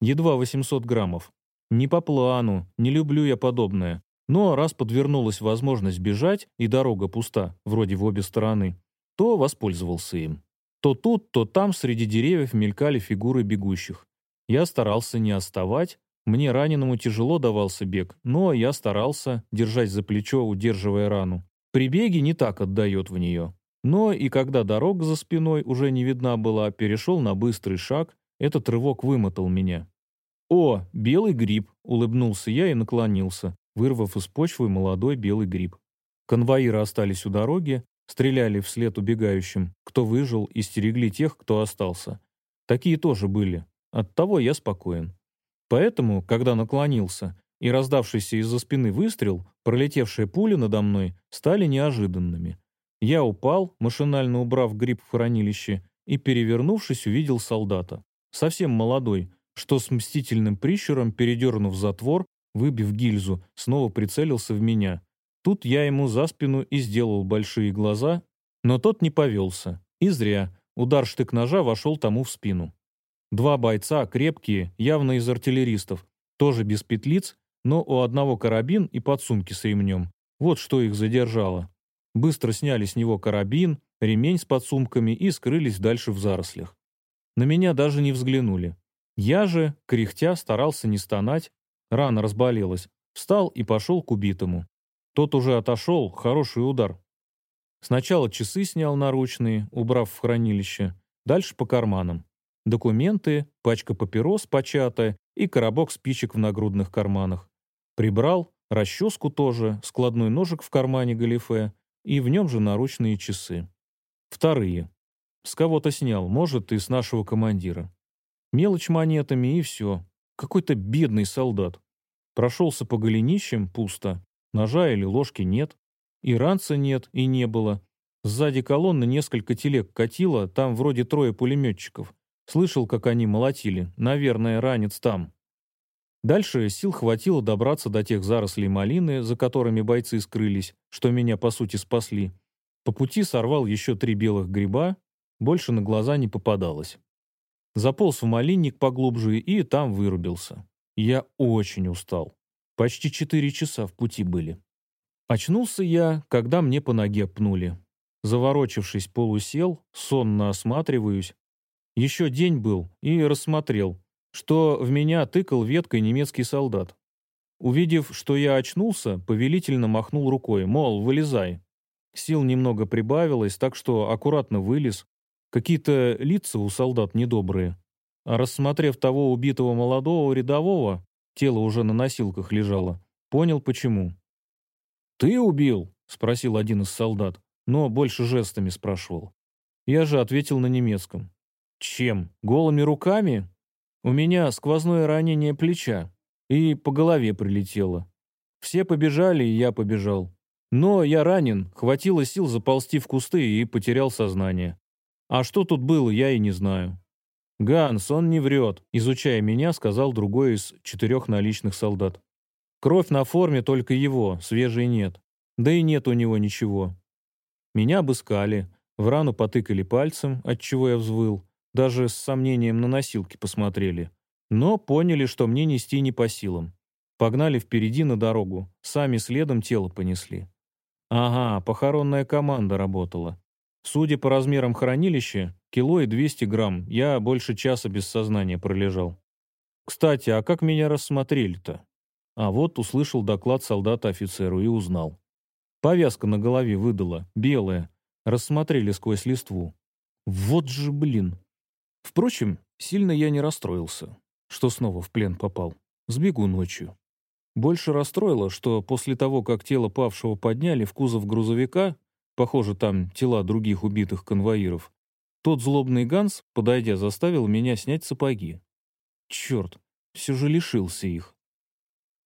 Едва 800 граммов. Не по плану, не люблю я подобное. Но раз подвернулась возможность бежать, и дорога пуста, вроде в обе стороны, то воспользовался им. То тут, то там среди деревьев мелькали фигуры бегущих. Я старался не отставать. Мне раненому тяжело давался бег, но я старался, держась за плечо, удерживая рану. При беге не так отдает в нее. Но и когда дорога за спиной уже не видна была, перешел на быстрый шаг, этот рывок вымотал меня. «О, белый гриб!» — улыбнулся я и наклонился, вырвав из почвы молодой белый гриб. Конвоиры остались у дороги, стреляли вслед убегающим, кто выжил, и стерегли тех, кто остался. Такие тоже были. Оттого я спокоен. Поэтому, когда наклонился, и раздавшийся из-за спины выстрел, пролетевшие пули надо мной, стали неожиданными. Я упал, машинально убрав гриб в хранилище, и, перевернувшись, увидел солдата. Совсем молодой, что с мстительным прищуром, передернув затвор, выбив гильзу, снова прицелился в меня. Тут я ему за спину и сделал большие глаза, но тот не повелся. И зря. Удар штык-ножа вошел тому в спину. Два бойца, крепкие, явно из артиллеристов, тоже без петлиц, но у одного карабин и подсумки с ремнем. Вот что их задержало. Быстро сняли с него карабин, ремень с подсумками и скрылись дальше в зарослях. На меня даже не взглянули. Я же, кряхтя, старался не стонать. Рана разболелась. Встал и пошел к убитому. Тот уже отошел, хороший удар. Сначала часы снял наручные, убрав в хранилище. Дальше по карманам. Документы, пачка папирос початая и коробок спичек в нагрудных карманах. Прибрал, расческу тоже, складной ножик в кармане галифе и в нем же наручные часы. Вторые. С кого-то снял, может, и с нашего командира. Мелочь монетами и все. Какой-то бедный солдат. Прошелся по голенищам, пусто. Ножа или ложки нет. И ранца нет, и не было. Сзади колонны несколько телег катило, там вроде трое пулеметчиков. Слышал, как они молотили. Наверное, ранец там. Дальше сил хватило добраться до тех зарослей малины, за которыми бойцы скрылись, что меня, по сути, спасли. По пути сорвал еще три белых гриба, больше на глаза не попадалось. Заполз в малинник поглубже и там вырубился. Я очень устал. Почти четыре часа в пути были. Очнулся я, когда мне по ноге пнули. Заворочившись, полусел, сонно осматриваюсь. Еще день был и рассмотрел, что в меня тыкал веткой немецкий солдат. Увидев, что я очнулся, повелительно махнул рукой, мол, вылезай. Сил немного прибавилось, так что аккуратно вылез, Какие-то лица у солдат недобрые. А рассмотрев того убитого молодого рядового, тело уже на носилках лежало, понял почему. «Ты убил?» — спросил один из солдат, но больше жестами спрашивал. Я же ответил на немецком. «Чем? Голыми руками? У меня сквозное ранение плеча, и по голове прилетело. Все побежали, и я побежал. Но я ранен, хватило сил заползти в кусты и потерял сознание. А что тут было, я и не знаю. «Ганс, он не врет», — изучая меня, сказал другой из четырех наличных солдат. «Кровь на форме только его, свежей нет. Да и нет у него ничего». Меня обыскали, в рану потыкали пальцем, отчего я взвыл, даже с сомнением на носилки посмотрели. Но поняли, что мне нести не по силам. Погнали впереди на дорогу, сами следом тело понесли. Ага, похоронная команда работала. Судя по размерам хранилища, кило и 200 грамм, я больше часа без сознания пролежал. Кстати, а как меня рассмотрели-то? А вот услышал доклад солдата офицеру и узнал. Повязка на голове выдала, белая. Рассмотрели сквозь листву. Вот же блин. Впрочем, сильно я не расстроился, что снова в плен попал. Сбегу ночью. Больше расстроило, что после того, как тело павшего подняли в кузов грузовика, Похоже, там тела других убитых конвоиров. Тот злобный Ганс, подойдя, заставил меня снять сапоги. Черт, все же лишился их.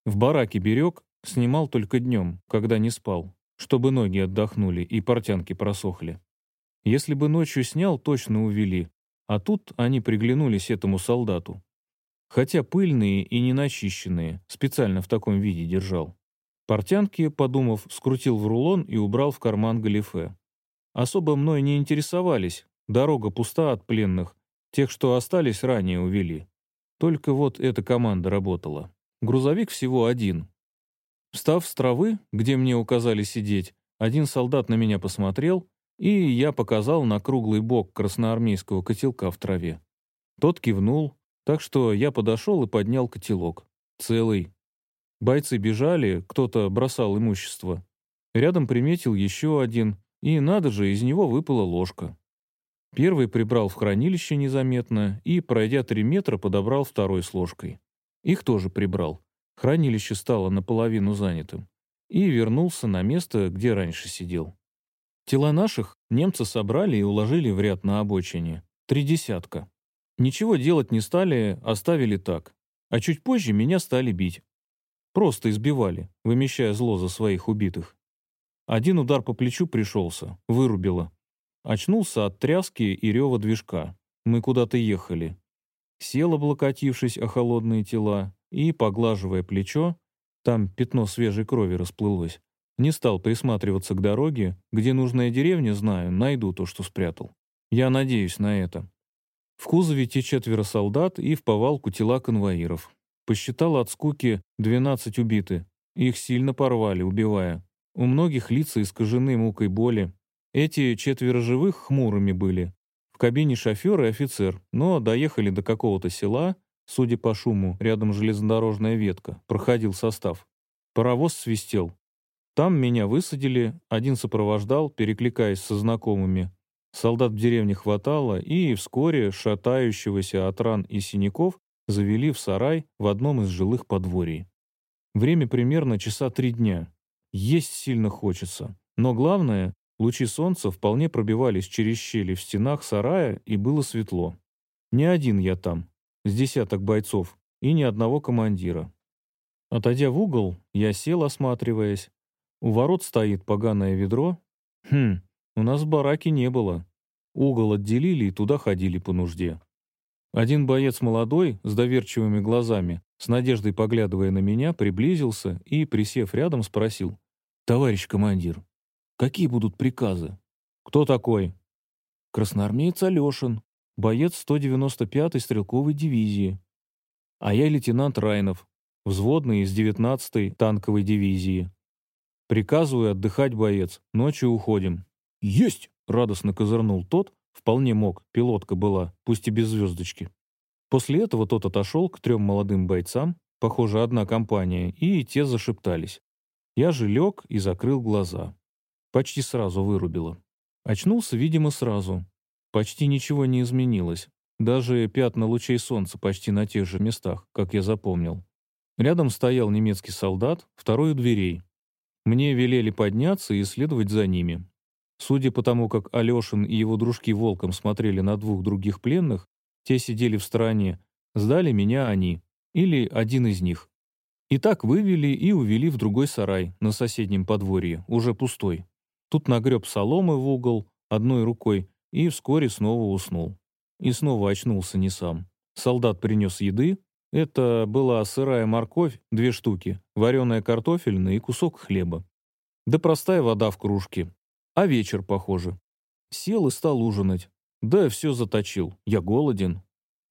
В бараке берег снимал только днем, когда не спал, чтобы ноги отдохнули и портянки просохли. Если бы ночью снял, точно увели, а тут они приглянулись этому солдату. Хотя пыльные и неначищенные, специально в таком виде держал. Портянки, подумав, скрутил в рулон и убрал в карман галифе. Особо мной не интересовались, дорога пуста от пленных, тех, что остались, ранее увели. Только вот эта команда работала. Грузовик всего один. Встав с травы, где мне указали сидеть, один солдат на меня посмотрел, и я показал на круглый бок красноармейского котелка в траве. Тот кивнул, так что я подошел и поднял котелок. Целый, Бойцы бежали, кто-то бросал имущество. Рядом приметил еще один, и, надо же, из него выпала ложка. Первый прибрал в хранилище незаметно и, пройдя три метра, подобрал второй с ложкой. Их тоже прибрал. Хранилище стало наполовину занятым. И вернулся на место, где раньше сидел. Тела наших немцы собрали и уложили в ряд на обочине. Три десятка. Ничего делать не стали, оставили так. А чуть позже меня стали бить. Просто избивали, вымещая зло за своих убитых. Один удар по плечу пришелся, вырубило. Очнулся от тряски и рева движка. Мы куда-то ехали. Сел, облокотившись о холодные тела, и, поглаживая плечо, там пятно свежей крови расплылось, не стал присматриваться к дороге, где нужная деревня, знаю, найду то, что спрятал. Я надеюсь на это. В кузове те четверо солдат и в повалку тела конвоиров. Посчитал от скуки 12 убиты. Их сильно порвали, убивая. У многих лица искажены мукой боли. Эти четверо живых хмурыми были. В кабине шофер и офицер, но доехали до какого-то села, судя по шуму, рядом железнодорожная ветка, проходил состав. Паровоз свистел. Там меня высадили, один сопровождал, перекликаясь со знакомыми. Солдат в деревне хватало, и вскоре шатающегося от ран и синяков завели в сарай в одном из жилых подворий. Время примерно часа три дня. Есть сильно хочется. Но главное, лучи солнца вполне пробивались через щели в стенах сарая, и было светло. Не один я там, с десяток бойцов, и ни одного командира. Отойдя в угол, я сел, осматриваясь. У ворот стоит поганое ведро. Хм, у нас в бараке не было. Угол отделили и туда ходили по нужде. Один боец молодой, с доверчивыми глазами, с надеждой поглядывая на меня, приблизился и, присев рядом, спросил. «Товарищ командир, какие будут приказы?» «Кто такой?» «Красноармеец Алешин, боец 195-й стрелковой дивизии. А я лейтенант Райнов, взводный из 19-й танковой дивизии. Приказываю отдыхать, боец. Ночью уходим. Есть! Радостно козырнул тот. Вполне мог, пилотка была, пусть и без звездочки. После этого тот отошел к трем молодым бойцам, похоже, одна компания, и те зашептались. Я же лег и закрыл глаза. Почти сразу вырубило. Очнулся, видимо, сразу. Почти ничего не изменилось. Даже пятна лучей солнца почти на тех же местах, как я запомнил. Рядом стоял немецкий солдат, второй у дверей. Мне велели подняться и следовать за ними. Судя по тому, как Алешин и его дружки волком смотрели на двух других пленных, те сидели в стороне, сдали меня они, или один из них. И так вывели и увели в другой сарай, на соседнем подворье, уже пустой. Тут нагреб соломы в угол, одной рукой, и вскоре снова уснул. И снова очнулся не сам. Солдат принес еды, это была сырая морковь, две штуки, вареная картофельная и кусок хлеба. Да простая вода в кружке. А вечер, похоже. Сел и стал ужинать. Да, все заточил. Я голоден.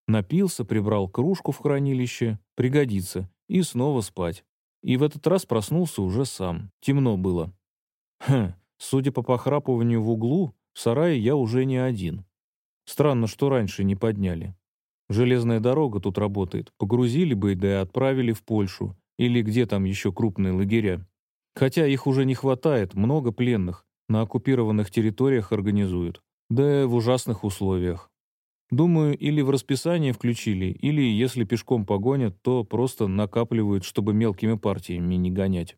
Напился, прибрал кружку в хранилище. Пригодится. И снова спать. И в этот раз проснулся уже сам. Темно было. Хм, судя по похрапыванию в углу, в сарае я уже не один. Странно, что раньше не подняли. Железная дорога тут работает. Погрузили бы, да и отправили в Польшу. Или где там еще крупные лагеря. Хотя их уже не хватает, много пленных. На оккупированных территориях организуют. Да и в ужасных условиях. Думаю, или в расписание включили, или, если пешком погонят, то просто накапливают, чтобы мелкими партиями не гонять.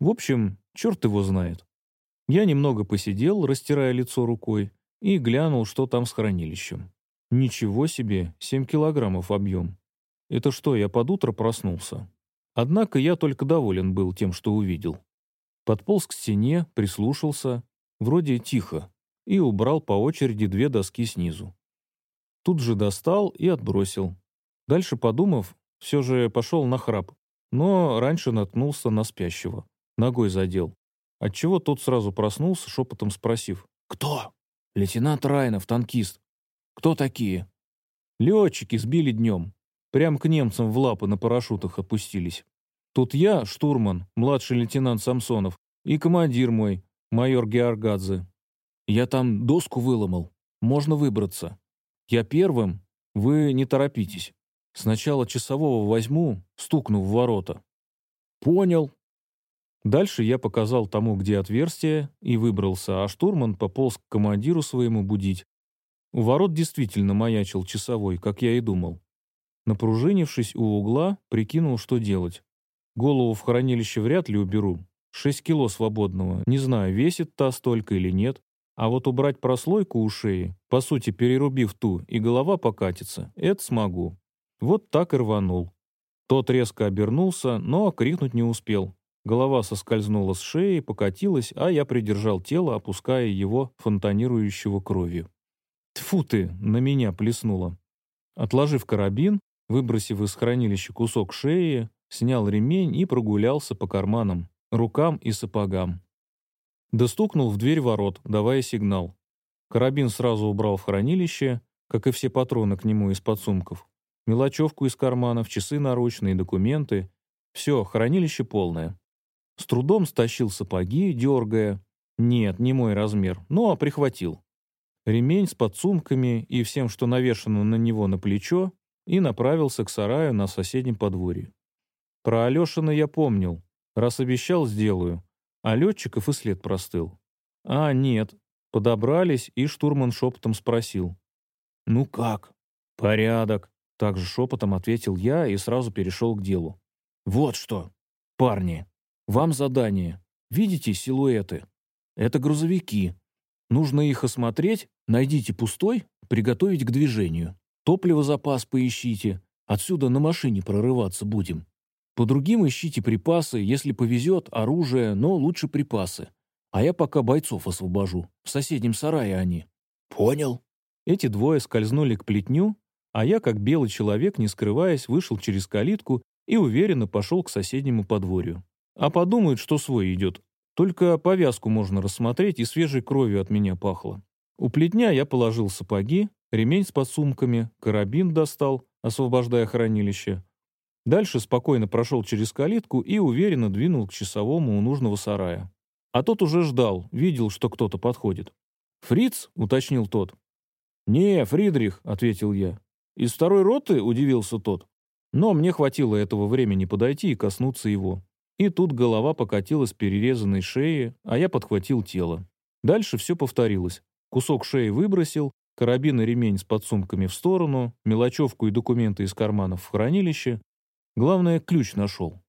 В общем, черт его знает. Я немного посидел, растирая лицо рукой, и глянул, что там с хранилищем. Ничего себе, 7 килограммов объем. Это что, я под утро проснулся? Однако я только доволен был тем, что увидел. Подполз к стене, прислушался, вроде тихо, и убрал по очереди две доски снизу. Тут же достал и отбросил. Дальше подумав, все же пошел на храп, но раньше наткнулся на спящего. Ногой задел. Отчего тот сразу проснулся, шепотом спросив. «Кто?» «Лейтенант Райнов, танкист. «Кто такие?» «Летчики сбили днем. Прям к немцам в лапы на парашютах опустились. Тут я, штурман, младший лейтенант Самсонов, и командир мой, майор Георгадзе. Я там доску выломал. Можно выбраться. Я первым. Вы не торопитесь. Сначала часового возьму, стукну в ворота». «Понял». Дальше я показал тому, где отверстие, и выбрался, а штурман пополз к командиру своему будить, у ворот действительно маячил часовой, как я и думал. Напружинившись у угла, прикинул, что делать. Голову в хранилище вряд ли уберу. Шесть кило свободного. Не знаю, весит та столько или нет. А вот убрать прослойку у шеи, по сути перерубив ту, и голова покатится, это смогу. Вот так и рванул. Тот резко обернулся, но крикнуть не успел. Голова соскользнула с шеи, покатилась, а я придержал тело, опуская его, фонтанирующего кровью. Тфу ты, на меня плеснуло. Отложив карабин, выбросив из хранилища кусок шеи, снял ремень и прогулялся по карманам, рукам и сапогам. Достукнул в дверь ворот, давая сигнал. Карабин сразу убрал в хранилище, как и все патроны к нему из подсумков. Мелочевку из карманов, часы наручные, документы. Все, хранилище полное. С трудом стащил сапоги, дергая. Нет, не мой размер, но прихватил. Ремень с подсумками и всем, что навешано на него на плечо, и направился к сараю на соседнем подворье. Про Алешина я помнил. Раз обещал, сделаю. А летчиков и след простыл. А, нет. Подобрались, и штурман шепотом спросил. «Ну как?» «Порядок», — также шепотом ответил я и сразу перешел к делу. «Вот что, парни, вам задание. Видите силуэты? Это грузовики. Нужно их осмотреть, найдите пустой, приготовить к движению. Топливозапас поищите. Отсюда на машине прорываться будем. По другим ищите припасы, если повезет, оружие, но лучше припасы. А я пока бойцов освобожу. В соседнем сарае они. Понял. Эти двое скользнули к плетню, а я, как белый человек, не скрываясь, вышел через калитку и уверенно пошел к соседнему подворью. А подумают, что свой идет. Только повязку можно рассмотреть, и свежей кровью от меня пахло. У плетня я положил сапоги, ремень с подсумками, карабин достал, освобождая хранилище, Дальше спокойно прошел через калитку и уверенно двинул к часовому у нужного сарая. А тот уже ждал, видел, что кто-то подходит. «Фриц?» — уточнил тот. «Не, Фридрих», — ответил я. «Из второй роты?» — удивился тот. Но мне хватило этого времени подойти и коснуться его. И тут голова покатилась перерезанной шеи, а я подхватил тело. Дальше все повторилось. Кусок шеи выбросил, карабин и ремень с подсумками в сторону, мелочевку и документы из карманов в хранилище, Главное, ключ нашел.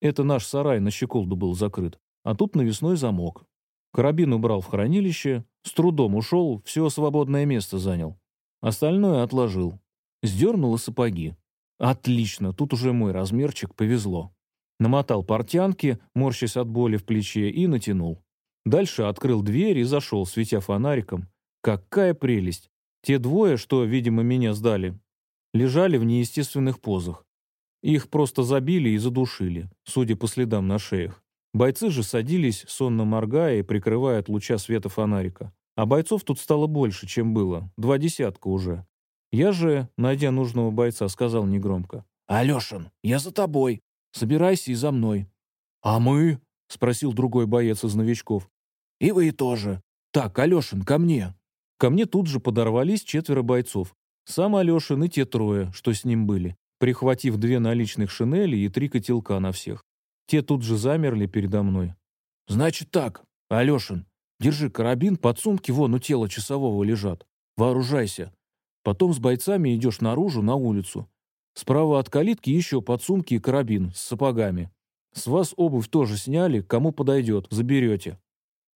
Это наш сарай на щеколду был закрыт, а тут навесной замок. Карабин убрал в хранилище, с трудом ушел, все свободное место занял. Остальное отложил. Сдернул и сапоги. Отлично, тут уже мой размерчик, повезло. Намотал портянки, морщась от боли в плече, и натянул. Дальше открыл дверь и зашел, светя фонариком. Какая прелесть! Те двое, что, видимо, меня сдали, лежали в неестественных позах. Их просто забили и задушили, судя по следам на шеях. Бойцы же садились, сонно моргая и прикрывая от луча света фонарика. А бойцов тут стало больше, чем было. Два десятка уже. Я же, найдя нужного бойца, сказал негромко. «Алешин, я за тобой. Собирайся и за мной». «А мы?» — спросил другой боец из новичков. «И вы тоже. Так, Алешин, ко мне». Ко мне тут же подорвались четверо бойцов. Сам Алешин и те трое, что с ним были прихватив две наличных шинели и три котелка на всех. Те тут же замерли передо мной. «Значит так, Алешин, держи карабин, под сумки вон у тела часового лежат. Вооружайся. Потом с бойцами идешь наружу, на улицу. Справа от калитки еще подсумки и карабин с сапогами. С вас обувь тоже сняли, кому подойдет, заберете.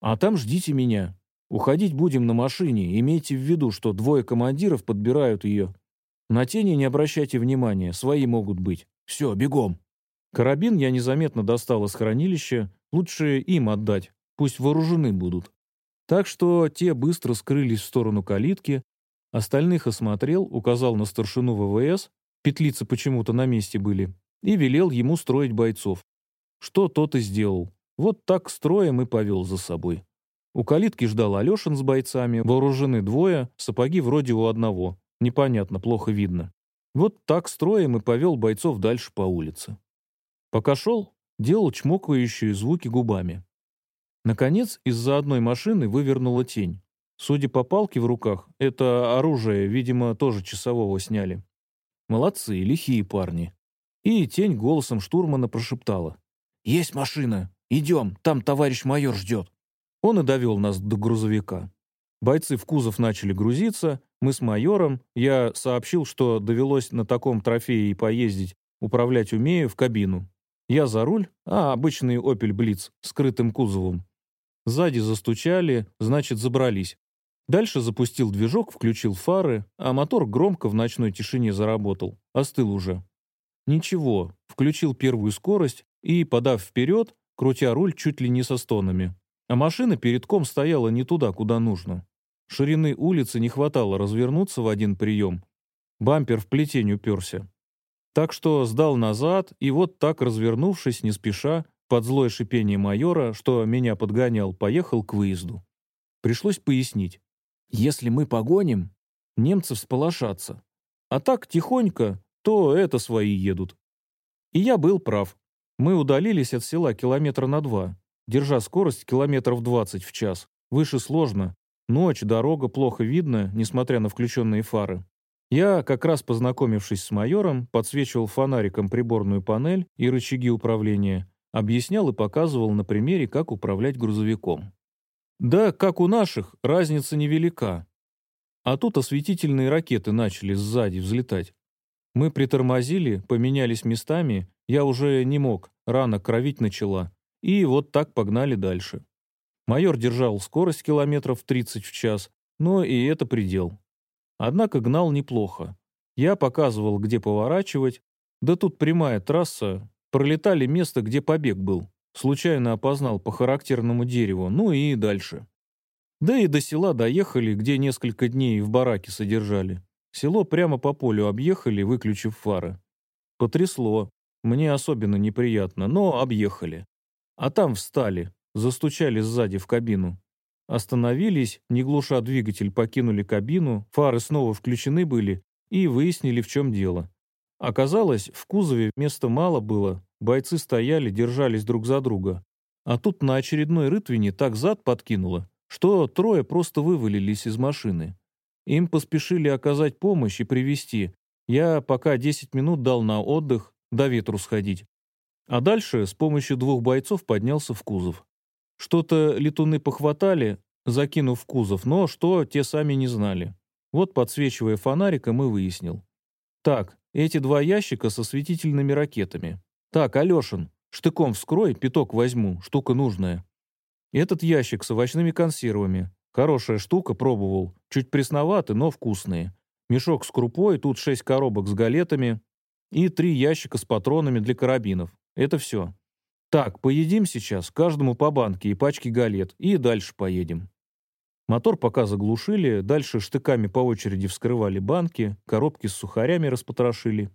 А там ждите меня. Уходить будем на машине, имейте в виду, что двое командиров подбирают ее. На тени не обращайте внимания, свои могут быть. Все, бегом. Карабин я незаметно достал из хранилища, лучше им отдать, пусть вооружены будут. Так что те быстро скрылись в сторону калитки, остальных осмотрел, указал на старшину ВВС, петлицы почему-то на месте были, и велел ему строить бойцов. Что тот и сделал. Вот так строем и повел за собой. У калитки ждал Алешин с бойцами, вооружены двое, сапоги вроде у одного. Непонятно, плохо видно. Вот так строем и повел бойцов дальше по улице. Пока шел, делал чмокающие звуки губами. Наконец, из-за одной машины вывернула тень. Судя по палке в руках, это оружие, видимо, тоже часового сняли. Молодцы, лихие парни. И тень голосом штурмана прошептала. «Есть машина! Идем, там товарищ майор ждет!» Он и довел нас до грузовика. Бойцы в кузов начали грузиться, Мы с майором, я сообщил, что довелось на таком трофее и поездить, управлять умею, в кабину. Я за руль, а обычный «Опель Блиц» скрытым кузовом. Сзади застучали, значит, забрались. Дальше запустил движок, включил фары, а мотор громко в ночной тишине заработал. Остыл уже. Ничего, включил первую скорость и, подав вперед, крутя руль чуть ли не со стонами. А машина перед ком стояла не туда, куда нужно. Ширины улицы не хватало развернуться в один прием. Бампер в плетень уперся. Так что сдал назад, и вот так, развернувшись, не спеша, под злое шипение майора, что меня подгонял, поехал к выезду. Пришлось пояснить. Если мы погоним, немцы всполошатся. А так тихонько, то это свои едут. И я был прав. Мы удалились от села километра на два, держа скорость километров 20 в час. Выше сложно. Ночь, дорога, плохо видно, несмотря на включенные фары. Я, как раз познакомившись с майором, подсвечивал фонариком приборную панель и рычаги управления, объяснял и показывал на примере, как управлять грузовиком. Да, как у наших, разница невелика. А тут осветительные ракеты начали сзади взлетать. Мы притормозили, поменялись местами, я уже не мог, рана кровить начала. И вот так погнали дальше. Майор держал скорость километров 30 в час, но и это предел. Однако гнал неплохо. Я показывал, где поворачивать, да тут прямая трасса, пролетали место, где побег был. Случайно опознал по характерному дереву, ну и дальше. Да и до села доехали, где несколько дней в бараке содержали. Село прямо по полю объехали, выключив фары. Потрясло. Мне особенно неприятно, но объехали. А там встали, застучали сзади в кабину. Остановились, не глуша двигатель, покинули кабину, фары снова включены были и выяснили, в чем дело. Оказалось, в кузове места мало было, бойцы стояли, держались друг за друга. А тут на очередной рытвине так зад подкинуло, что трое просто вывалились из машины. Им поспешили оказать помощь и привести. Я пока 10 минут дал на отдых, до ветру сходить. А дальше с помощью двух бойцов поднялся в кузов. Что-то летуны похватали, закинув в кузов, но что, те сами не знали. Вот, подсвечивая фонариком, и выяснил. Так, эти два ящика со светительными ракетами. Так, Алешин, штыком вскрой, пяток возьму, штука нужная. Этот ящик с овощными консервами. Хорошая штука, пробовал. Чуть пресноваты, но вкусные. Мешок с крупой, тут шесть коробок с галетами и три ящика с патронами для карабинов. Это все. Так, поедим сейчас, каждому по банке и пачке галет, и дальше поедем. Мотор пока заглушили, дальше штыками по очереди вскрывали банки, коробки с сухарями распотрошили.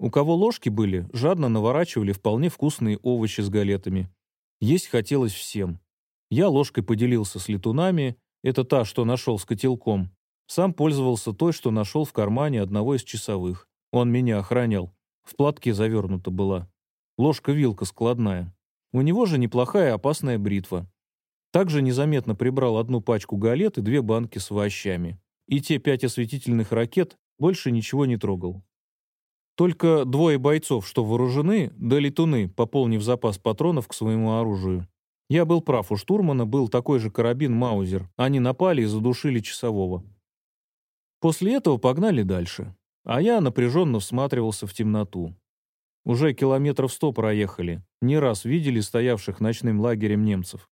У кого ложки были, жадно наворачивали вполне вкусные овощи с галетами. Есть хотелось всем. Я ложкой поделился с летунами, это та, что нашел с котелком. Сам пользовался той, что нашел в кармане одного из часовых. Он меня охранял. В платке завернута была. Ложка-вилка складная. У него же неплохая опасная бритва. Также незаметно прибрал одну пачку галет и две банки с овощами. И те пять осветительных ракет больше ничего не трогал. Только двое бойцов, что вооружены, да летуны, пополнив запас патронов к своему оружию. Я был прав, у штурмана был такой же карабин Маузер. Они напали и задушили часового. После этого погнали дальше. А я напряженно всматривался в темноту. Уже километров сто проехали. Не раз видели стоявших ночным лагерем немцев.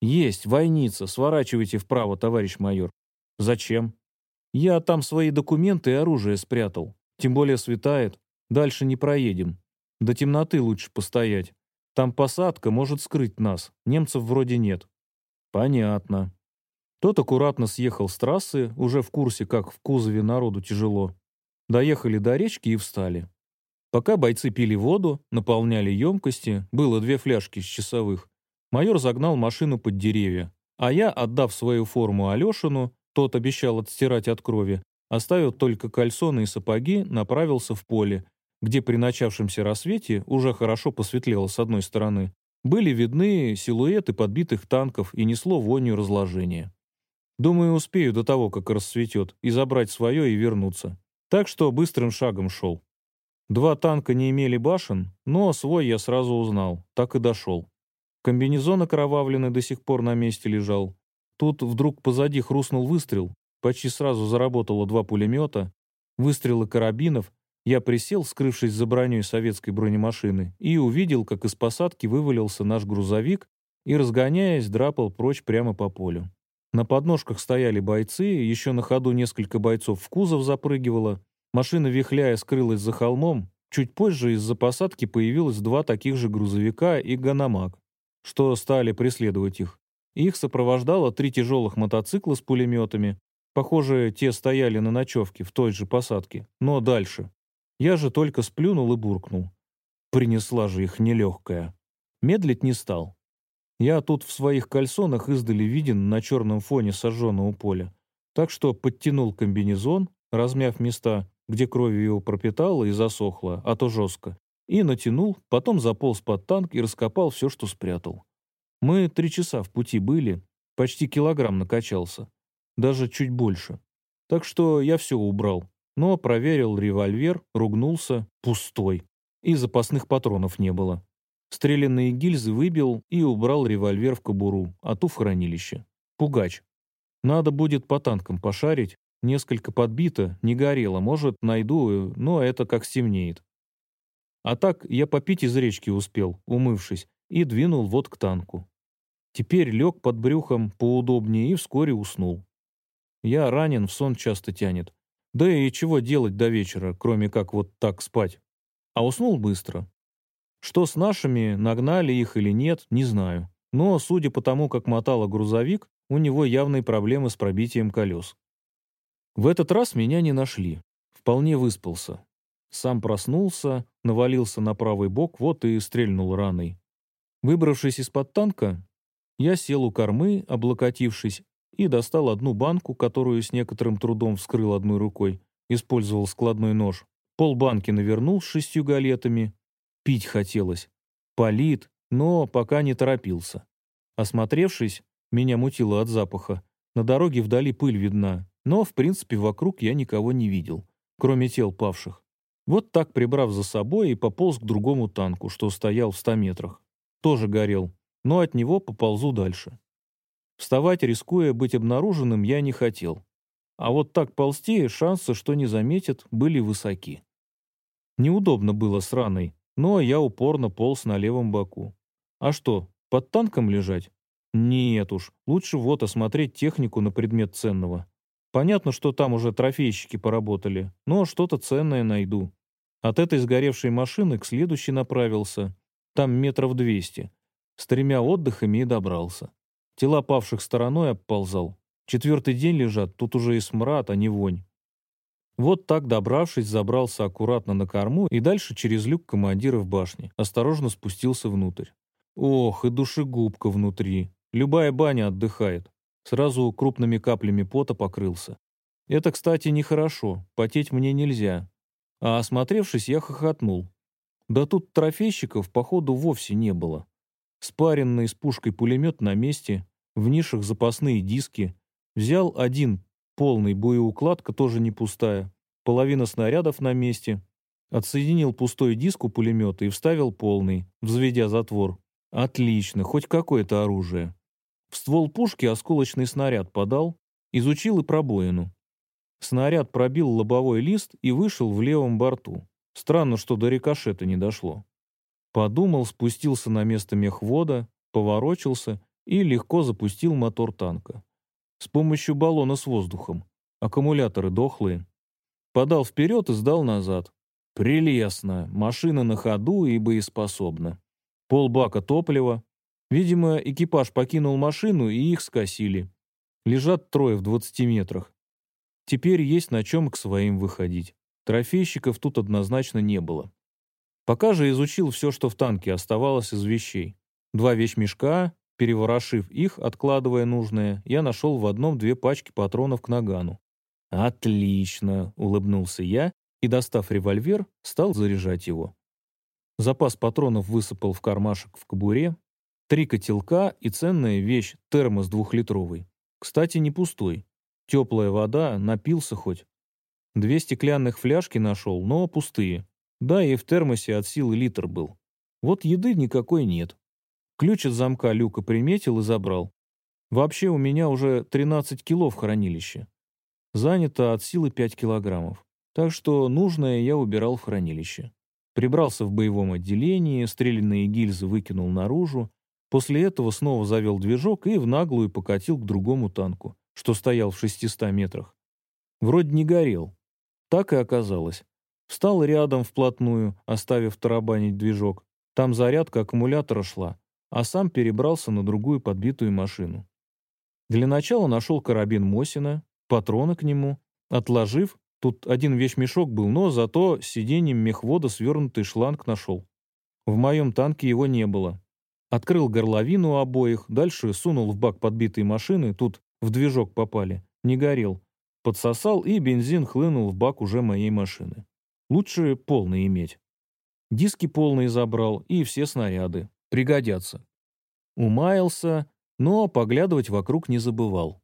«Есть, войница, сворачивайте вправо, товарищ майор». «Зачем?» «Я там свои документы и оружие спрятал. Тем более светает. Дальше не проедем. До темноты лучше постоять. Там посадка может скрыть нас. Немцев вроде нет». «Понятно». Тот аккуратно съехал с трассы, уже в курсе, как в кузове народу тяжело. Доехали до речки и встали. Пока бойцы пили воду, наполняли емкости, было две фляжки с часовых, майор загнал машину под деревья, а я, отдав свою форму Алешину, тот обещал отстирать от крови, оставил только кальсоны и сапоги, направился в поле, где при начавшемся рассвете уже хорошо посветлело с одной стороны, были видны силуэты подбитых танков и несло вонью разложения. Думаю, успею до того, как рассветет, и забрать свое и вернуться. Так что быстрым шагом шел. Два танка не имели башен, но свой я сразу узнал, так и дошел. Комбинезон окровавленный до сих пор на месте лежал. Тут вдруг позади хрустнул выстрел, почти сразу заработало два пулемета, выстрелы карабинов, я присел, скрывшись за броней советской бронемашины, и увидел, как из посадки вывалился наш грузовик и, разгоняясь, драпал прочь прямо по полю. На подножках стояли бойцы, еще на ходу несколько бойцов в кузов запрыгивало, машина, вихляя, скрылась за холмом, чуть позже из-за посадки появилось два таких же грузовика и ганамак, что стали преследовать их. Их сопровождало три тяжелых мотоцикла с пулеметами, похоже, те стояли на ночевке в той же посадке, но дальше. Я же только сплюнул и буркнул. Принесла же их нелегкая. Медлить не стал. Я тут в своих кальсонах издали виден на черном фоне сожженного поля. Так что подтянул комбинезон, размяв места, где кровью его пропитало и засохло, а то жестко, и натянул, потом заполз под танк и раскопал все, что спрятал. Мы три часа в пути были, почти килограмм накачался, даже чуть больше. Так что я все убрал, но проверил револьвер, ругнулся, пустой, и запасных патронов не было. Стрелянные гильзы выбил и убрал револьвер в кобуру, а ту в хранилище. Пугач. Надо будет по танкам пошарить, несколько подбито, не горело, может, найду, но это как стемнеет. А так я попить из речки успел, умывшись, и двинул вот к танку. Теперь лег под брюхом поудобнее и вскоре уснул. Я ранен, в сон часто тянет. Да и чего делать до вечера, кроме как вот так спать? А уснул быстро. Что с нашими, нагнали их или нет, не знаю. Но, судя по тому, как мотало грузовик, у него явные проблемы с пробитием колес. В этот раз меня не нашли. Вполне выспался. Сам проснулся, навалился на правый бок, вот и стрельнул раной. Выбравшись из-под танка, я сел у кормы, облокотившись, и достал одну банку, которую с некоторым трудом вскрыл одной рукой, использовал складной нож. Пол банки навернул с шестью галетами. Пить хотелось. Полит, но пока не торопился. Осмотревшись, меня мутило от запаха. На дороге вдали пыль видна, но, в принципе, вокруг я никого не видел, кроме тел павших. Вот так, прибрав за собой, и пополз к другому танку, что стоял в ста метрах. Тоже горел, но от него поползу дальше. Вставать, рискуя быть обнаруженным, я не хотел. А вот так ползти, шансы, что не заметят, были высоки. Неудобно было с раной, но я упорно полз на левом боку. А что, под танком лежать? Нет уж, лучше вот осмотреть технику на предмет ценного. Понятно, что там уже трофейщики поработали, но что-то ценное найду. От этой сгоревшей машины к следующей направился. Там метров двести. С тремя отдыхами и добрался. Тела павших стороной обползал. Четвертый день лежат, тут уже и смрад, а не вонь. Вот так, добравшись, забрался аккуратно на корму и дальше через люк командира в башне. Осторожно спустился внутрь. Ох, и душегубка внутри. Любая баня отдыхает. Сразу крупными каплями пота покрылся. Это, кстати, нехорошо. Потеть мне нельзя. А осмотревшись, я хохотнул. Да тут трофейщиков, походу, вовсе не было. Спаренный с пушкой пулемет на месте, в нишах запасные диски. Взял один полный боеукладка, тоже не пустая. Половина снарядов на месте. Отсоединил пустой диск у пулемета и вставил полный, взведя затвор. Отлично, хоть какое-то оружие. В ствол пушки осколочный снаряд подал, изучил и пробоину. Снаряд пробил лобовой лист и вышел в левом борту. Странно, что до рикошета не дошло. Подумал, спустился на место мехвода, поворочился и легко запустил мотор танка. С помощью баллона с воздухом. Аккумуляторы дохлые. Подал вперед и сдал назад. Прелестно. Машина на ходу и боеспособна. Полбака топлива. Видимо, экипаж покинул машину и их скосили. Лежат трое в 20 метрах. Теперь есть на чем к своим выходить. Трофейщиков тут однозначно не было. Пока же изучил все, что в танке оставалось из вещей. Два вещмешка, переворошив их, откладывая нужное, я нашел в одном две пачки патронов к нагану. «Отлично!» — улыбнулся я и, достав револьвер, стал заряжать его. Запас патронов высыпал в кармашек в кобуре. Три котелка и ценная вещь — термос двухлитровый. Кстати, не пустой. Теплая вода, напился хоть. Две стеклянных фляжки нашел, но пустые. Да, и в термосе от силы литр был. Вот еды никакой нет. Ключ от замка люка приметил и забрал. Вообще у меня уже 13 кило в хранилище. занято от силы 5 килограммов. Так что нужное я убирал в хранилище. Прибрался в боевом отделении, стрелянные гильзы выкинул наружу, после этого снова завел движок и в наглую покатил к другому танку, что стоял в 600 метрах. Вроде не горел. Так и оказалось. Встал рядом вплотную, оставив тарабанить движок. Там зарядка аккумулятора шла, а сам перебрался на другую подбитую машину. Для начала нашел карабин Мосина, патроны к нему, отложив, тут один вещмешок был, но зато сиденьем мехвода свернутый шланг нашел. В моем танке его не было. Открыл горловину обоих, дальше сунул в бак подбитой машины, тут в движок попали, не горел. Подсосал, и бензин хлынул в бак уже моей машины. Лучше полный иметь. Диски полные забрал, и все снаряды. Пригодятся. Умаялся, но поглядывать вокруг не забывал.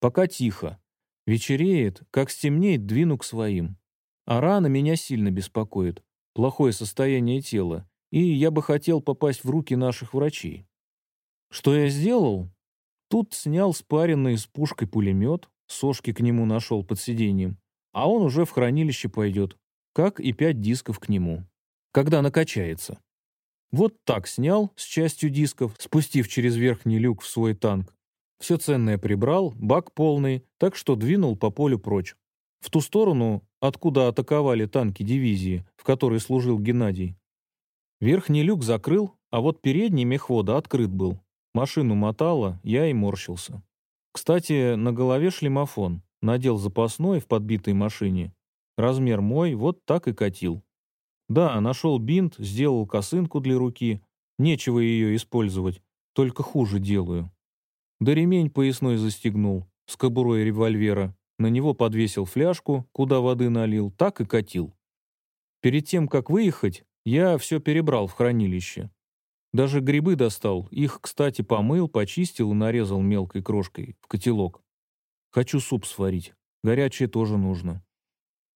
Пока тихо. Вечереет, как стемнеет, двину к своим. А рана меня сильно беспокоит. Плохое состояние тела. И я бы хотел попасть в руки наших врачей. Что я сделал? Тут снял спаренный с пушкой пулемет, сошки к нему нашел под сиденьем, а он уже в хранилище пойдет, как и пять дисков к нему, когда накачается. Вот так снял с частью дисков, спустив через верхний люк в свой танк. Все ценное прибрал, бак полный, так что двинул по полю прочь. В ту сторону, откуда атаковали танки дивизии, в которой служил Геннадий. Верхний люк закрыл, а вот передний мехвода открыт был. Машину мотало, я и морщился. Кстати, на голове шлемофон. Надел запасной в подбитой машине. Размер мой, вот так и катил. Да, нашел бинт, сделал косынку для руки. Нечего ее использовать, только хуже делаю. Да ремень поясной застегнул, с кобурой револьвера. На него подвесил фляжку, куда воды налил, так и катил. Перед тем, как выехать, я все перебрал в хранилище. Даже грибы достал, их, кстати, помыл, почистил и нарезал мелкой крошкой в котелок. Хочу суп сварить, горячее тоже нужно.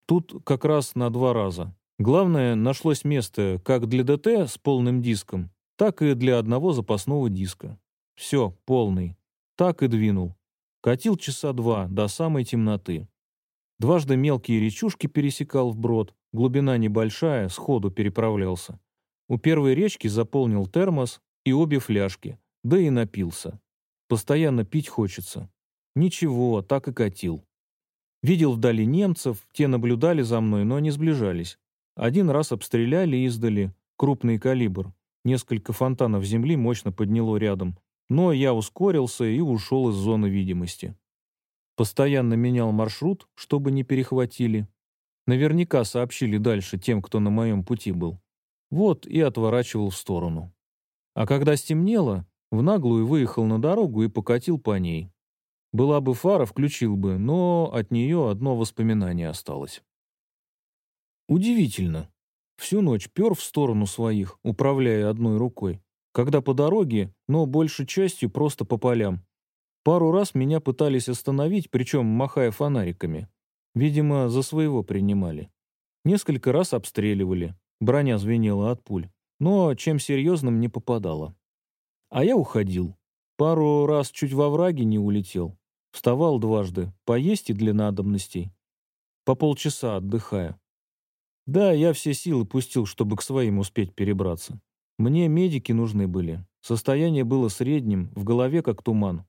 Тут как раз на два раза. Главное, нашлось место как для ДТ с полным диском, так и для одного запасного диска. Все, полный. Так и двинул. Катил часа два, до самой темноты. Дважды мелкие речушки пересекал вброд, глубина небольшая, сходу переправлялся. У первой речки заполнил термос и обе фляжки, да и напился. Постоянно пить хочется. Ничего, так и катил. Видел вдали немцев, те наблюдали за мной, но не сближались. Один раз обстреляли издали, крупный калибр. Несколько фонтанов земли мощно подняло рядом. Но я ускорился и ушел из зоны видимости. Постоянно менял маршрут, чтобы не перехватили. Наверняка сообщили дальше тем, кто на моем пути был. Вот и отворачивал в сторону. А когда стемнело, в наглую выехал на дорогу и покатил по ней. Была бы фара, включил бы, но от нее одно воспоминание осталось. Удивительно. Всю ночь пер в сторону своих, управляя одной рукой. Когда по дороге, но большей частью просто по полям. Пару раз меня пытались остановить, причем махая фонариками. Видимо, за своего принимали. Несколько раз обстреливали. Броня звенела от пуль. Но чем серьезным не попадало. А я уходил. Пару раз чуть во враге не улетел. Вставал дважды, поесть и для надобностей. По полчаса отдыхая. Да, я все силы пустил, чтобы к своим успеть перебраться. Мне медики нужны были. Состояние было средним, в голове как туман.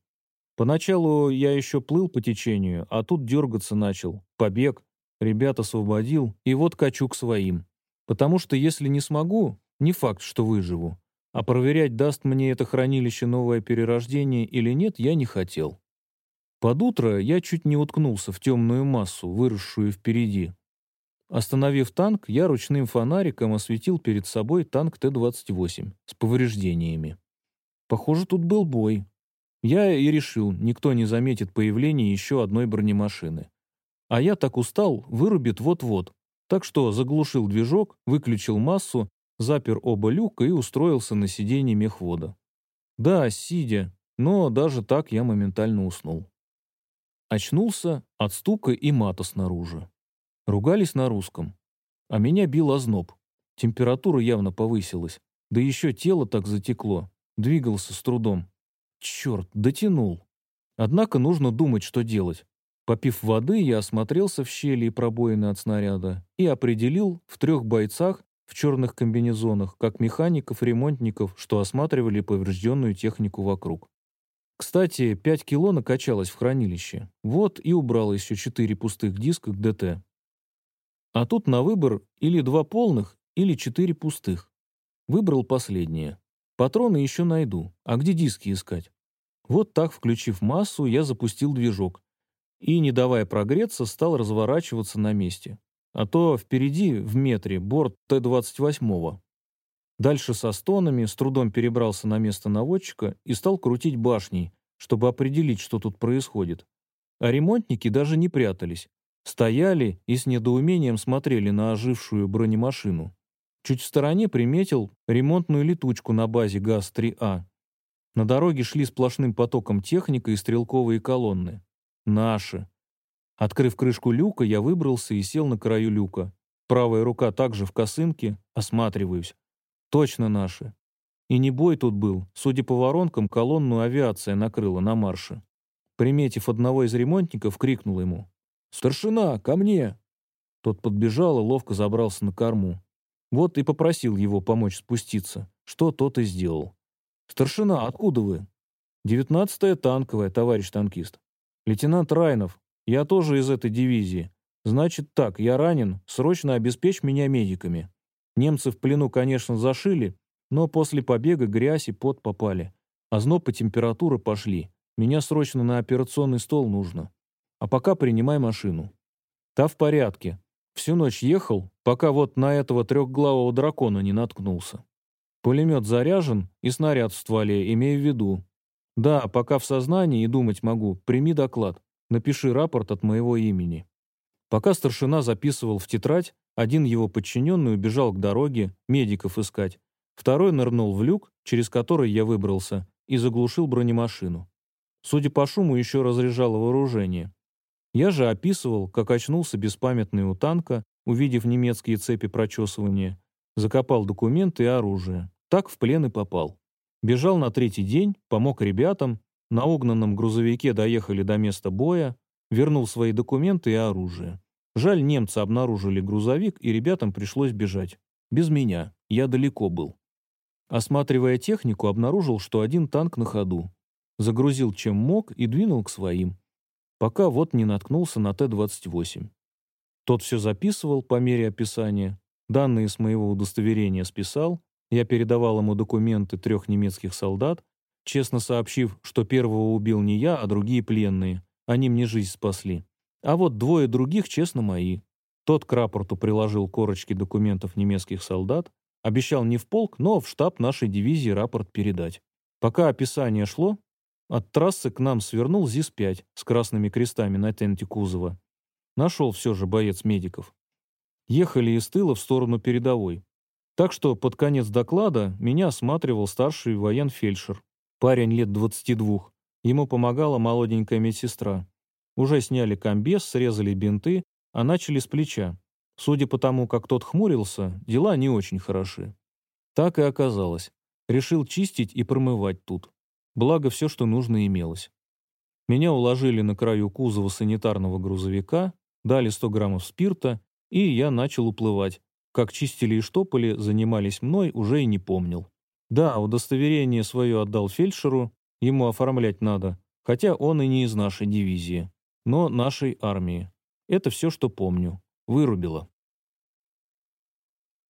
Поначалу я еще плыл по течению, а тут дергаться начал. Побег. Ребят освободил, и вот качу к своим. Потому что если не смогу, не факт, что выживу. А проверять, даст мне это хранилище новое перерождение или нет, я не хотел. Под утро я чуть не уткнулся в темную массу, выросшую впереди, Остановив танк, я ручным фонариком осветил перед собой танк Т-28 с повреждениями. Похоже, тут был бой. Я и решил, никто не заметит появления еще одной бронемашины. А я так устал, вырубит вот-вот. Так что заглушил движок, выключил массу, запер оба люка и устроился на сиденье мехвода. Да, сидя, но даже так я моментально уснул. Очнулся от стука и мата снаружи. Ругались на русском. А меня бил озноб. Температура явно повысилась. Да еще тело так затекло. Двигался с трудом. Черт, дотянул. Однако нужно думать, что делать. Попив воды, я осмотрелся в щели и пробоины от снаряда и определил в трех бойцах в черных комбинезонах, как механиков-ремонтников, что осматривали поврежденную технику вокруг. Кстати, 5 кило накачалось в хранилище. Вот и убрал еще 4 пустых диска к ДТ. А тут на выбор или два полных, или четыре пустых. Выбрал последнее. Патроны еще найду. А где диски искать? Вот так, включив массу, я запустил движок. И, не давая прогреться, стал разворачиваться на месте. А то впереди, в метре, борт Т-28. Дальше со стонами с трудом перебрался на место наводчика и стал крутить башней, чтобы определить, что тут происходит. А ремонтники даже не прятались. Стояли и с недоумением смотрели на ожившую бронемашину. Чуть в стороне приметил ремонтную летучку на базе ГАЗ-3А. На дороге шли сплошным потоком техника и стрелковые колонны. Наши. Открыв крышку люка, я выбрался и сел на краю люка. Правая рука также в косынке, осматриваюсь. Точно наши. И не бой тут был. Судя по воронкам, колонну авиация накрыла на марше. Приметив одного из ремонтников, крикнул ему. «Старшина, ко мне!» Тот подбежал и ловко забрался на корму. Вот и попросил его помочь спуститься, что тот и сделал. «Старшина, откуда вы?» «Девятнадцатая танковая, товарищ танкист». «Лейтенант Райнов, я тоже из этой дивизии. Значит так, я ранен, срочно обеспечь меня медиками. Немцы в плену, конечно, зашили, но после побега грязь и пот попали. А зноб и температура пошли. Меня срочно на операционный стол нужно. А пока принимай машину. Та в порядке. Всю ночь ехал, пока вот на этого трехглавого дракона не наткнулся. Пулемет заряжен и снаряд в стволе, имею в виду. Да, пока в сознании и думать могу, прими доклад. Напиши рапорт от моего имени». Пока старшина записывал в тетрадь, один его подчиненный убежал к дороге, медиков искать. Второй нырнул в люк, через который я выбрался, и заглушил бронемашину. Судя по шуму, еще разряжало вооружение. Я же описывал, как очнулся беспамятный у танка, увидев немецкие цепи прочесывания, закопал документы и оружие. Так в плен и попал. Бежал на третий день, помог ребятам, на угнанном грузовике доехали до места боя, вернул свои документы и оружие. Жаль, немцы обнаружили грузовик, и ребятам пришлось бежать. Без меня. Я далеко был. Осматривая технику, обнаружил, что один танк на ходу. Загрузил чем мог и двинул к своим. Пока вот не наткнулся на Т-28. Тот все записывал по мере описания. Данные с моего удостоверения списал. Я передавал ему документы трех немецких солдат, честно сообщив, что первого убил не я, а другие пленные. Они мне жизнь спасли. А вот двое других, честно, мои. Тот к рапорту приложил корочки документов немецких солдат, обещал не в полк, но в штаб нашей дивизии рапорт передать. Пока описание шло, от трассы к нам свернул ЗИС-5 с красными крестами на тенте кузова. Нашел все же боец медиков. Ехали из тыла в сторону передовой. Так что под конец доклада меня осматривал старший военфельдшер. Парень лет 22. Ему помогала молоденькая медсестра. Уже сняли комбез, срезали бинты, а начали с плеча. Судя по тому, как тот хмурился, дела не очень хороши. Так и оказалось. Решил чистить и промывать тут. Благо, все, что нужно, имелось. Меня уложили на краю кузова санитарного грузовика, дали 100 граммов спирта, и я начал уплывать. Как чистили и штопали, занимались мной, уже и не помнил. Да, удостоверение свое отдал фельдшеру, ему оформлять надо, хотя он и не из нашей дивизии, но нашей армии. Это все, что помню. Вырубило.